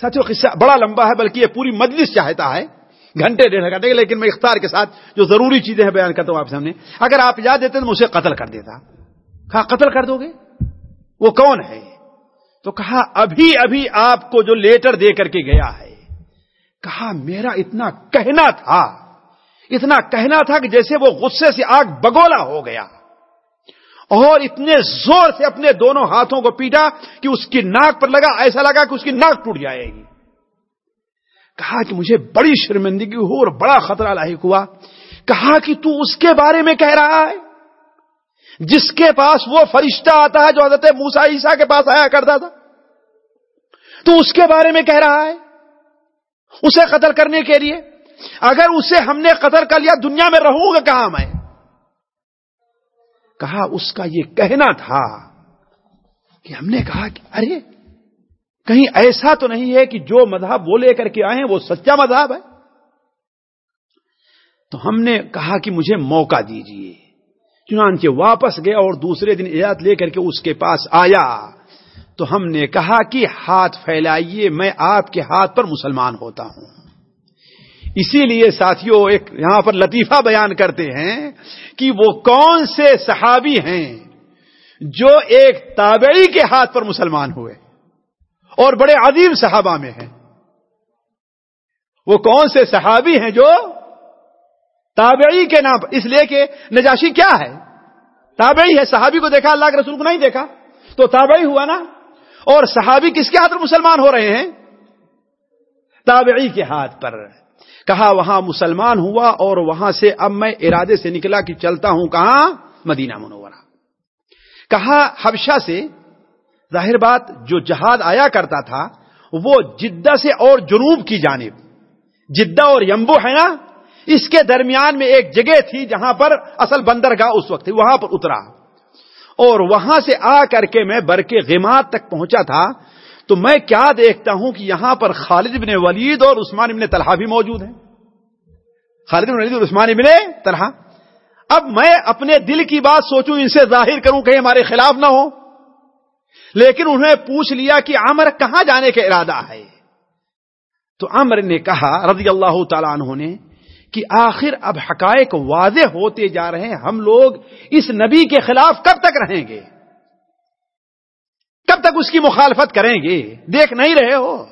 سچو قصہ بڑا لمبا ہے، بلکہ یہ پوری مجلس چاہتا ہے۔ گھنٹے ڈیڑھ گھنٹے لیکن میں اختار کے ساتھ جو ضروری چیزیں ہیں بیان کرتا ہوں آپ سامنے۔ اگر آپ اجازت دیتے تو میں اسے قتل کر دیتا۔ کہا، قتل کر دو گے؟ وہ کون ہے؟ تو کہا، ابھی ابھی آپ کو جو لیٹر دے کر کے گیا ہے۔ کہا، میرا اتنا کہنا تھا، اتنا کہنا تھا کہ جیسے وہ غصے سے آگ بگولا ہو گیا۔ اور اتنے زور سے اپنے دونوں ہاتھوں کو پیٹا کہ اس کی ناک پر لگا، ایسا لگا کہ اس کی ناک ٹوٹ جائے گی۔ کہا کہ مجھے بڑی شرمندگی ہو اور بڑا خطرہ لاحق ہوا۔ کہا کہ تو اس کے بارے میں کہہ رہا ہے۔ جس کے پاس وہ فرشتہ آتا ہے جو حضرت موسا عیسیٰ کے پاس آیا کرتا تھا۔ تو اس کے بارے میں کہہ رہا ہے۔ اسے قتل کرنے کے لیے۔ اگر اسے ہم نے قتل کر لیا، دنیا میں رہوں گا کہاں میں؟ کہا اس کا یہ کہنا تھا کہ ہم نے کہا کہ ارے، کہیں ایسا تو نہیں ہے کہ جو مذہب وہ لے کر کے آئے ہیں وہ سچا مذہب ہے؟ تو ہم نے کہا کہ مجھے موقع دیجیے چنانچہ واپس گیا اور دوسرے دن اجازت لے کر کے اس کے پاس آیا۔ تو ہم نے کہا کہ ہاتھ پھیلائیے، میں آپ کے ہاتھ پر مسلمان ہوتا ہوں۔ اسی لیے ساتھیوں ایک یہاں پر لطیفہ بیان کرتے ہیں کہ وہ کون سے صحابی ہیں جو ایک تابعی کے ہاتھ پر مسلمان ہوئے اور بڑے عظیم صحابہ میں ہیں۔ وہ کون سے صحابی ہیں جو تابعی کے نام پر اس لیے کہ نجاشی کیا ہے؟ تابعی ہے، صحابی کو دیکھا، اللہ کے رسول کو نہیں دیکھا۔ تو تابعی ہوا نا۔ اور صحابی کس کے ہاتھ پر مسلمان ہو رہے ہیں؟ تابعی کے ہاتھ پر۔ کہا، وہاں مسلمان ہوا اور وہاں سے اب میں ارادے سے نکلا کہ چلتا ہوں کہاں؟ مدینہ منورہ. کہا، حبشہ سے ظاہر بات جو جہاد آیا کرتا تھا، وہ جدہ سے اور جنوب کی جانب۔ جدہ اور یمبو ہے نا؟ اس کے درمیان میں ایک جگہ تھی جہاں پر اصل بندرگاہ اس وقت تھی، وہاں پر اترا۔ اور وہاں سے آ کر کے میں بر غمات تک پہنچا تھا تو میں کیا دیکھتا ہوں کہ یہاں پر خالد بن ولید اور عثمان ابن طلحہ بھی موجود ہیں؟ خالد بن ولید اور عثمان ابن طلحہ۔ اب میں اپنے دل کی بات سوچوں، ان سے ظاہر کروں کہ ہمارے خلاف نہ ہو۔ لیکن انہیں پوچھ لیا کہ عمر کہاں جانے کا ارادہ ہے؟ تو عمر نے کہا، رضی اللہ تعالیٰ عنہ نے، کہ آخر اب حقائق واضح ہوتے جا رہے ہیں، ہم لوگ اس نبی کے خلاف کب تک رہیں گے؟ کب تک اس کی مخالفت کریں گے؟ دیکھ نہیں رہے ہو؟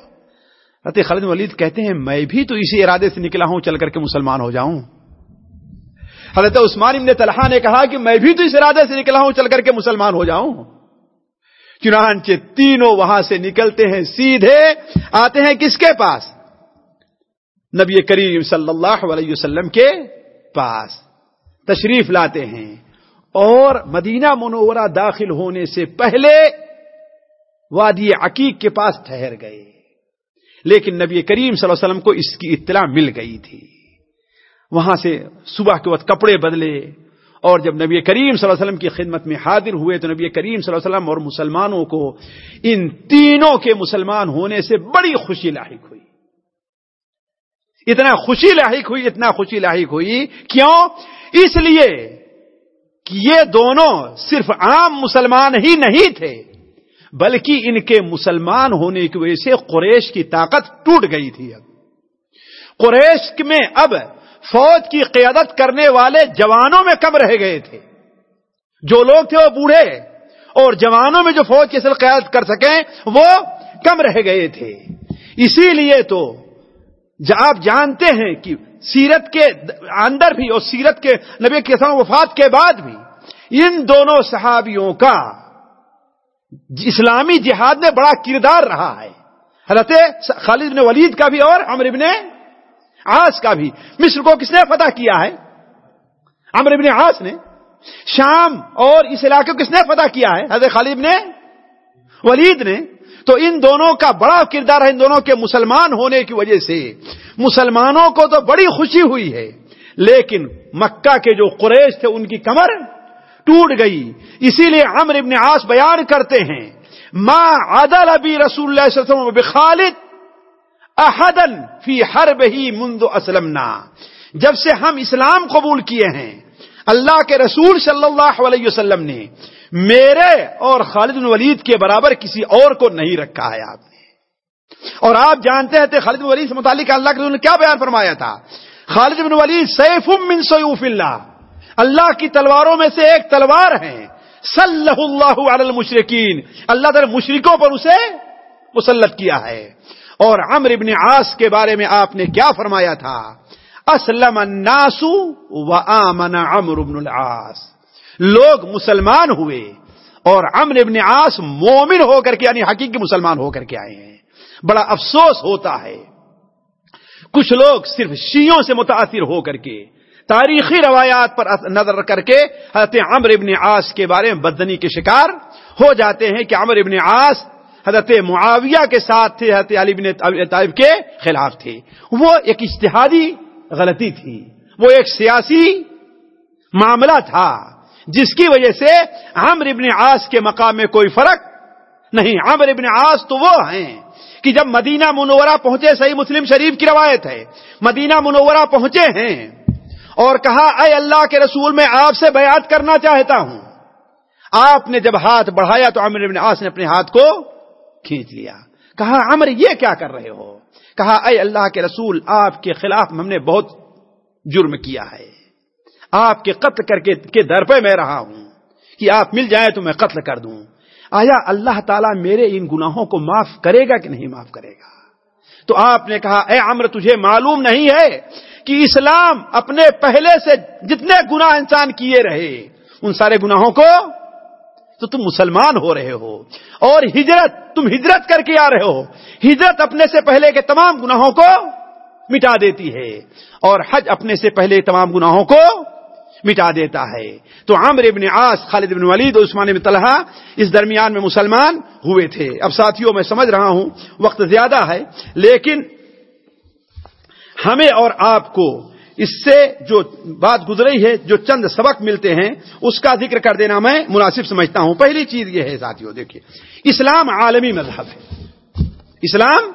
رت خالد ولید کہتے ہیں، میں بھی تو اسی ارادے سے نکلا ہوں، چل کر کے مسلمان ہو جاؤں۔ حضرت عثمان ابن طلحہ نے کہا کہ میں بھی تو اس ارادے سے نکلا ہوں، چل کر کے مسلمان ہو جاؤں۔ چنانچہ تینوں وہاں سے نکلتے ہیں، سیدھے آتے ہیں کس کے پاس؟ نبی کریم صلی اللہ علیہ وسلم کے پاس۔ تشریف لاتے ہیں اور مدینہ منورہ داخل ہونے سے پہلے وادی عقیق کے پاس ٹھہر گئے۔ لیکن نبی کریم صلی اللہ علیہ وسلم کو اس کی اطلاع مل گئی تھی۔ وہاں سے صبح کے وقت کپڑے بدلے اور جب نبی کریم صلی اللہ علیہ وسلم کی خدمت میں حاضر ہوئے تو نبی کریم صلی اللہ علیہ وسلم اور مسلمانوں کو ان تینوں کے مسلمان ہونے سے بڑی خوشی لاحق ہوئی۔ اتنا خوشی لاحق ہوئی، اتنا خوشی لاحق ہوئی۔ کیوں؟ اس لیے کہ یہ دونوں صرف عام مسلمان ہی نہیں تھے۔ بلکہ ان کے مسلمان ہونے کی وجہ سے قریش کی طاقت ٹوٹ گئی تھی اب۔ قریش میں اب فوج کی قیادت کرنے والے جوانوں میں کم رہ گئے تھے۔ جو لوگ تھے وہ بوڑھے اور جوانوں میں جو فوج کی اصل قیادت کر سکیں وہ کم رہ گئے تھے۔ اسی لیے تو آپ جانتے ہیں کہ سیرت کے اندر بھی اور سیرت کے نبی کے وفات کے بعد بھی ان دونوں صحابیوں کا اسلامی جہاد میں بڑا کردار رہا ہے۔ حضرت خالد بن ولید کا بھی اور عمر ابن آس کا بھی۔ مصر کو کس نے فتح کیا ہے؟ عمر ابن آس نے۔ شام اور اس علاقے کو کس نے فتح کیا ہے؟ حضرت خالد نے ولید نے۔ تو ان دونوں کا بڑا کردار ہے، ان دونوں کے مسلمان ہونے کی وجہ سے۔ مسلمانوں کو تو بڑی خوشی ہوئی ہے، لیکن مکہ کے جو قریش تھے، ان کی کمر ٹوٹ گئی۔ اسی لیے عمر ابن عاص بیان کرتے ہیں، ما عدل ابی رسول اللہ صلی اللہ علیہ وسلم بخالد احدن فی حرب ہی منذ اسلمنا. جب سے ہم اسلام قبول کیے ہیں، اللہ کے رسول صلی اللہ علیہ وسلم نے میرے اور خالد بن ولید کے برابر کسی اور کو نہیں رکھا ہے۔ آپ نے، اور آپ جانتے ہیں خالد بن ولید سے متعلق اللہ کے رسول نے کیا بیان فرمایا تھا؟ خالد بن ولید سیف من سیوف اللہ۔ اللہ کی تلواروں میں سے ایک تلوار ہے۔ صلی اللہ علی المشرقین اللہ تعالی مشرکوں پر اسے مسلط کیا ہے۔ اور عمر ابن عاص کے بارے میں آپ نے کیا فرمایا تھا؟ اسلم الناس و آمن عمر ابن العاص۔ لوگ مسلمان ہوئے اور امر ابن عاص مومن ہو کر کے یعنی حقیقی مسلمان ہو کر کے آئے ہیں۔ بڑا افسوس ہوتا ہے۔ کچھ لوگ صرف شیوں سے متاثر ہو کر کے تاریخی روایات پر نظر کر کے حضرت عمر ابن عاص کے بارے میں بدنی کے شکار ہو جاتے ہیں کہ عمر ابن عاص حضرت معاویہ کے ساتھ تھے، حضرت علی بن طالب کے خلاف تھے۔ وہ ایک اجتہادی غلطی تھی، وہ ایک سیاسی معاملہ تھا، جس کی وجہ سے عمر ابن عاص کے مقام میں کوئی فرق نہیں۔ عمر ابن عاص تو وہ ہیں کہ جب مدینہ منورہ پہنچے، صحیح مسلم شریف کی روایت ہے، مدینہ منورہ پہنچے ہیں اور کہا، اے اللہ کے رسول، میں آپ سے بیعت کرنا چاہتا ہوں. آپ نے جب ہاتھ بڑھایا تو عمر ابن عاص نے اپنے ہاتھ کو کھینچ لیا۔ کہا عمر یہ کیا کر رہے ہو؟ کہا، اے اللہ کے رسول، آپ کے خلاف ہم نے بہت جرم کیا ہے۔ آپ کے قتل کر کے در پہ میں رہا ہوں۔ کہ آپ مل جائیں تو میں قتل کر دوں۔ آیا اللہ تعالیٰ میرے ان گناہوں کو معاف کرے گا کہ نہیں معاف کرے گا؟ تو آپ نے کہا، اے عمر تجھے معلوم نہیں ہے کہ اسلام اپنے پہلے سے جتنے گناہ انسان کیے رہے، ان سارے گناہوں کو تو تم مسلمان ہو رہے ہو، اور ہجرت تم ہجرت کر کے آ رہے ہو۔ ہجرت اپنے سے پہلے کے تمام گناہوں کو مٹا دیتی ہے، اور حج اپنے سے پہلے تمام گناہوں کو مٹا دیتا ہے۔ تو عامر ابن عاص، خالد بن ولید اور عثمان بن طلحہ اس درمیان میں مسلمان ہوئے تھے۔ اب ساتھیوں، میں سمجھ رہا ہوں، وقت زیادہ ہے، لیکن ہمیں اور آپ کو اس سے جو بات گزری ہے، جو چند سبق ملتے ہیں، اس کا ذکر کر دینا میں مناسب سمجھتا ہوں۔ پہلی چیز یہ ہے ساتھیوں دیکھیے۔ اسلام عالمی مذہب ہے۔ اسلام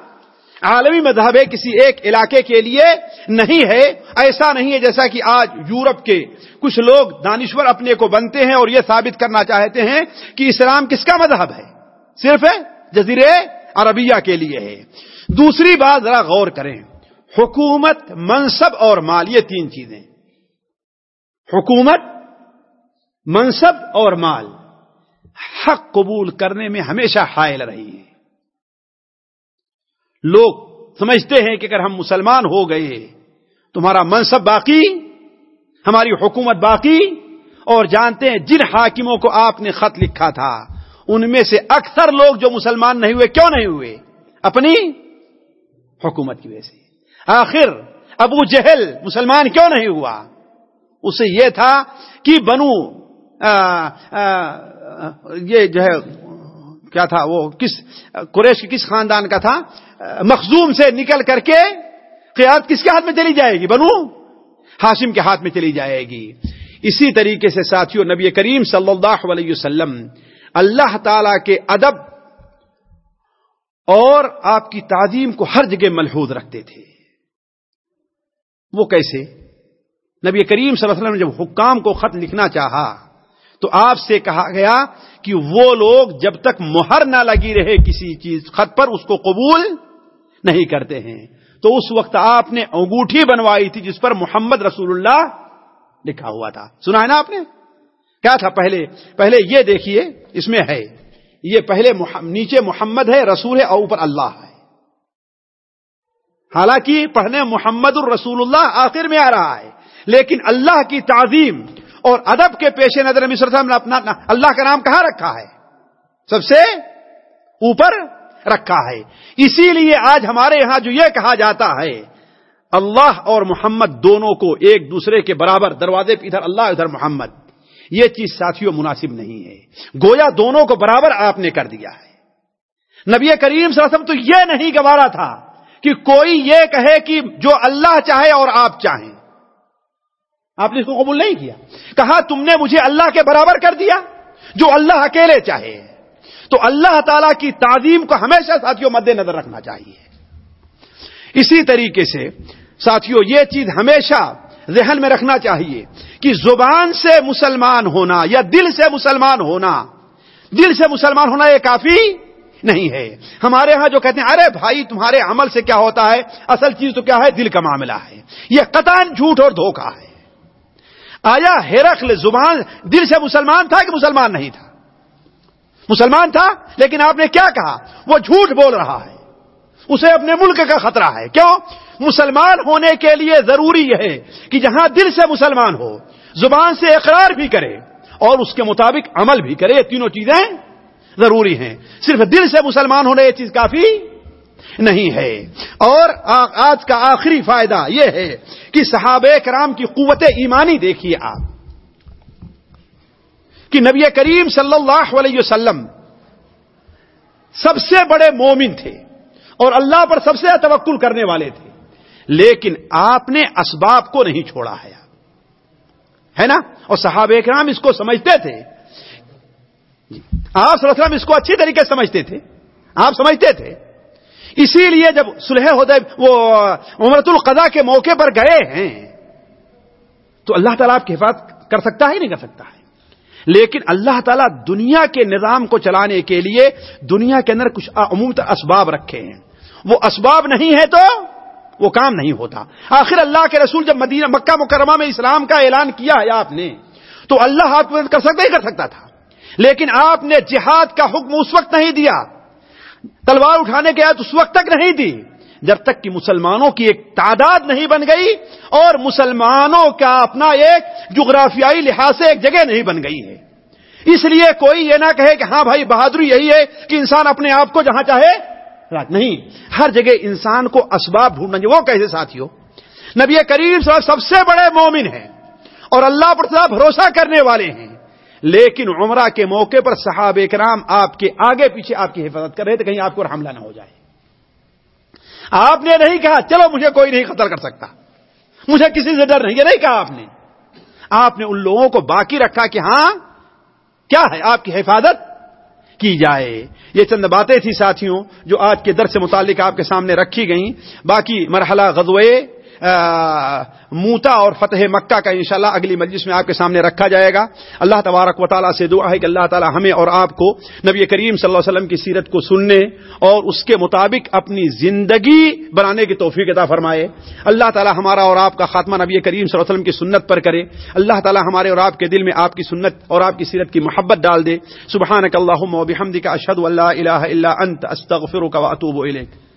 عالمی مذہب ہے، کسی ایک علاقے کے لیے نہیں ہے۔ ایسا نہیں ہے جیسا کہ آج یورپ کے کچھ لوگ دانشور اپنے کو بنتے ہیں اور یہ ثابت کرنا چاہتے ہیں کہ اسلام کس کا مذہب ہے۔ صرف جزیر عربیہ کے لیے ہے۔ دوسری بات ذرا غور کریں۔ حکومت، منصب اور مال یہ تین چیزیں۔ حکومت، منصب اور مال۔ حق قبول کرنے میں ہمیشہ حائل رہی ہے لوگ سمجھتے ہیں کہ اگر ہم مسلمان ہو گئے، تمہارا منصب باقی، ہماری حکومت باقی، اور جانتے ہیں جن حاکموں کو آپ نے خط لکھا تھا، ان میں سے اکثر لوگ جو مسلمان نہیں ہوئے، کیوں نہیں ہوئے؟ اپنی حکومت کی وجہ سے۔ آخر ابو جہل مسلمان کیوں نہیں ہوا؟ اسے یہ تھا کہ بنو، آ آ، یہ جو ہے، کیا تھا وہ، کس، قریش کس خاندان کا تھا؟ مخزوم سے نکل کر کے قیادت کس کے ہاتھ میں چلی جائے گی؟ بنو ہاشم کے ہاتھ میں چلی جائے گی۔ اسی طریقے سے ساتھیوں نبی کریم صلی اللہ علیہ وسلم اللہ تعالی کے ادب اور آپ کی تعظیم کو ہر جگہ ملحوظ رکھتے تھے۔ وہ کیسے؟ نبی کریم صلی اللہ علیہ وسلم نے جب حکام کو خط لکھنا چاہا تو آپ سے کہا گیا کہ وہ لوگ جب تک مہر نہ لگی رہے کسی چیز خط پر، اس کو قبول نہیں کرتے ہیں۔ تو اس وقت آپ نے انگوٹھی بنوائی تھی جس پر محمد رسول اللہ لکھا ہوا تھا۔ سنا ہے نا آپ نے؟ کیا تھا پہلے؟ پہلے یہ دیکھیے، اس میں ہے، یہ پہلے نیچے محمد ہے، رسول ہے، اور اوپر اللہ ہے۔ حالانکہ پڑھنے محمد الرسول اللہ آخر میں آ رہا ہے، لیکن اللہ کی تعظیم اور ادب کے پیش نظر مصر صاحب نے اپنا اللہ کا نام کہاں رکھا ہے؟ سب سے اوپر رکھا ہے۔ اسی لیے آج ہمارے یہاں جو یہ کہا جاتا ہے، اللہ اور محمد دونوں کو ایک دوسرے کے برابر دروازے پہ ادھر اللہ، ادھر محمد۔ یہ چیز ساتھیوں مناسب نہیں ہے۔ گویا دونوں کو برابر آپ نے کر دیا ہے۔ نبی کریم صلی اللہ علیہ وسلم تو یہ نہیں گوارا تھا۔ کہ کوئی یہ کہے کہ جو اللہ چاہے اور آپ چاہیں۔ آپ نے اس کو قبول نہیں کیا۔ کہا، تم نے مجھے اللہ کے برابر کر دیا، جو اللہ اکیلے چاہے۔ تو اللہ تعالی کی تعظیم کو ہمیشہ ساتھیوں مد نظر رکھنا چاہیے۔ اسی طریقے سے ساتھیوں، یہ چیز ہمیشہ ذہن میں رکھنا چاہیے کہ زبان سے مسلمان ہونا یا دل سے مسلمان ہونا۔ دل سے مسلمان ہونا یہ کافی نہیں ہے۔ ہمارے ہاں جو کہتے ہیں، ارے بھائی، تمہارے عمل سے کیا ہوتا ہے؟ اصل چیز تو کیا ہے؟ دل کا معاملہ ہے۔ یہ قطان جھوٹ اور دھوکہ ہے۔ آیا ہیرخل زبان دل سے مسلمان تھا کہ مسلمان نہیں تھا؟ مسلمان تھا، لیکن آپ نے کیا کہا؟ وہ جھوٹ بول رہا ہے۔ اسے اپنے ملک کا خطرہ ہے۔ کیوں؟ مسلمان ہونے کے لیے ضروری ہے کہ جہاں دل سے مسلمان ہو، زبان سے اقرار بھی کرے اور اس کے مطابق عمل بھی کرے۔ یہ تینوں چیزیں ضروری ہیں۔ صرف دل سے مسلمان ہونا یہ چیز کافی نہیں ہے۔ اور آج کا آخری فائدہ یہ ہے کہ صحابہ کرام کی قوت ایمانی دیکھیے آپ۔ کہ نبی کریم صلی اللہ علیہ وسلم سب سے بڑے مومن تھے اور اللہ پر سب سے توکل کرنے والے تھے۔ لیکن آپ نے اسباب کو نہیں چھوڑا ہے۔ ہے نا؟ اور صحابہ کرام اس کو سمجھتے تھے۔ جی۔ آپ صلی اللہ علیہ وسلم اس کو اچھی طریقے سے سمجھتے تھے۔ آپ سمجھتے تھے۔ اسی لیے جب سلح ہوتا وہ عمرت القضا کے موقع پر گئے ہیں، تو اللہ تعالیٰ آپ کی حفاظت کر سکتا ہے نہیں کر سکتا ہے؟ لیکن اللہ تعالیٰ دنیا کے نظام کو چلانے کے لیے دنیا کے اندر کچھ عمومت اسباب رکھے ہیں۔ وہ اسباب نہیں ہے تو وہ کام نہیں ہوتا۔ آخر اللہ کے رسول جب مدینہ مکہ مکرمہ میں اسلام کا اعلان کیا ہے آپ نے، تو اللہ آپ کر سکتا ہی کر سکتا تھا؟ لیکن آپ نے جہاد کا حکم اس وقت نہیں دیا۔ تلوار اٹھانے کے آیت اس وقت تک نہیں دی۔ جب تک کہ مسلمانوں کی ایک تعداد نہیں بن گئی اور مسلمانوں کا اپنا ایک جغرافیائی لحاظ سے ایک جگہ نہیں بن گئی ہے۔ اس لیے کوئی یہ نہ کہے کہ ہاں بھائی، بہادری یہی ہے کہ انسان اپنے آپ کو جہاں چاہے نہیں، ہر جگہ انسان کو اسباب ڈھونڈنا چاہیے وہ کیسے ساتھی ہو نبی کریم صلی اللہ سب سے بڑے مومن ہیں اور اللہ پر بھروسہ کرنے والے ہیں۔ لیکن عمرہ کے موقع پر صحاب کرام آپ کے آگے پیچھے آپ کی حفاظت کر رہے تھے، کہیں آپ کو حملہ نہ ہو جائے۔ آپ نے نہیں کہا، چلو مجھے کوئی نہیں قتل کر سکتا۔ مجھے کسی سے ڈر نہیں، یہ نہیں کہا آپ نے۔ آپ نے ان لوگوں کو باقی رکھا کہ ہاں کیا ہے آپ کی حفاظت؟ کی جائے۔ یہ چند باتیں تھی ساتھیوں جو آج کے در سے متعلق آپ کے سامنے رکھی گئیں۔ باقی مرحلہ غزوے موتا اور فتح مکہ کا انشاءاللہ اگلی مجلس میں آپ کے سامنے رکھا جائے گا۔ اللہ تبارک و تعالیٰ سے دعا ہے کہ اللہ تعالیٰ ہمیں اور آپ کو نبی کریم صلی اللہ علیہ وسلم کی سیرت کو سننے اور اس کے مطابق اپنی زندگی بنانے کی توفیق عطا فرمائے۔ اللہ تعالیٰ ہمارا اور آپ کا خاتمہ نبی کریم صلی اللہ علیہ وسلم کی سنت پر کرے۔ اللہ تعالیٰ ہمارے اور آپ کے دل میں آپ کی سنت اور آپ کی سیرت کی محبت ڈال دے۔ سبحان اللہ اشد اللہ الہ الا انت، استغفرک و اطوب الیک۔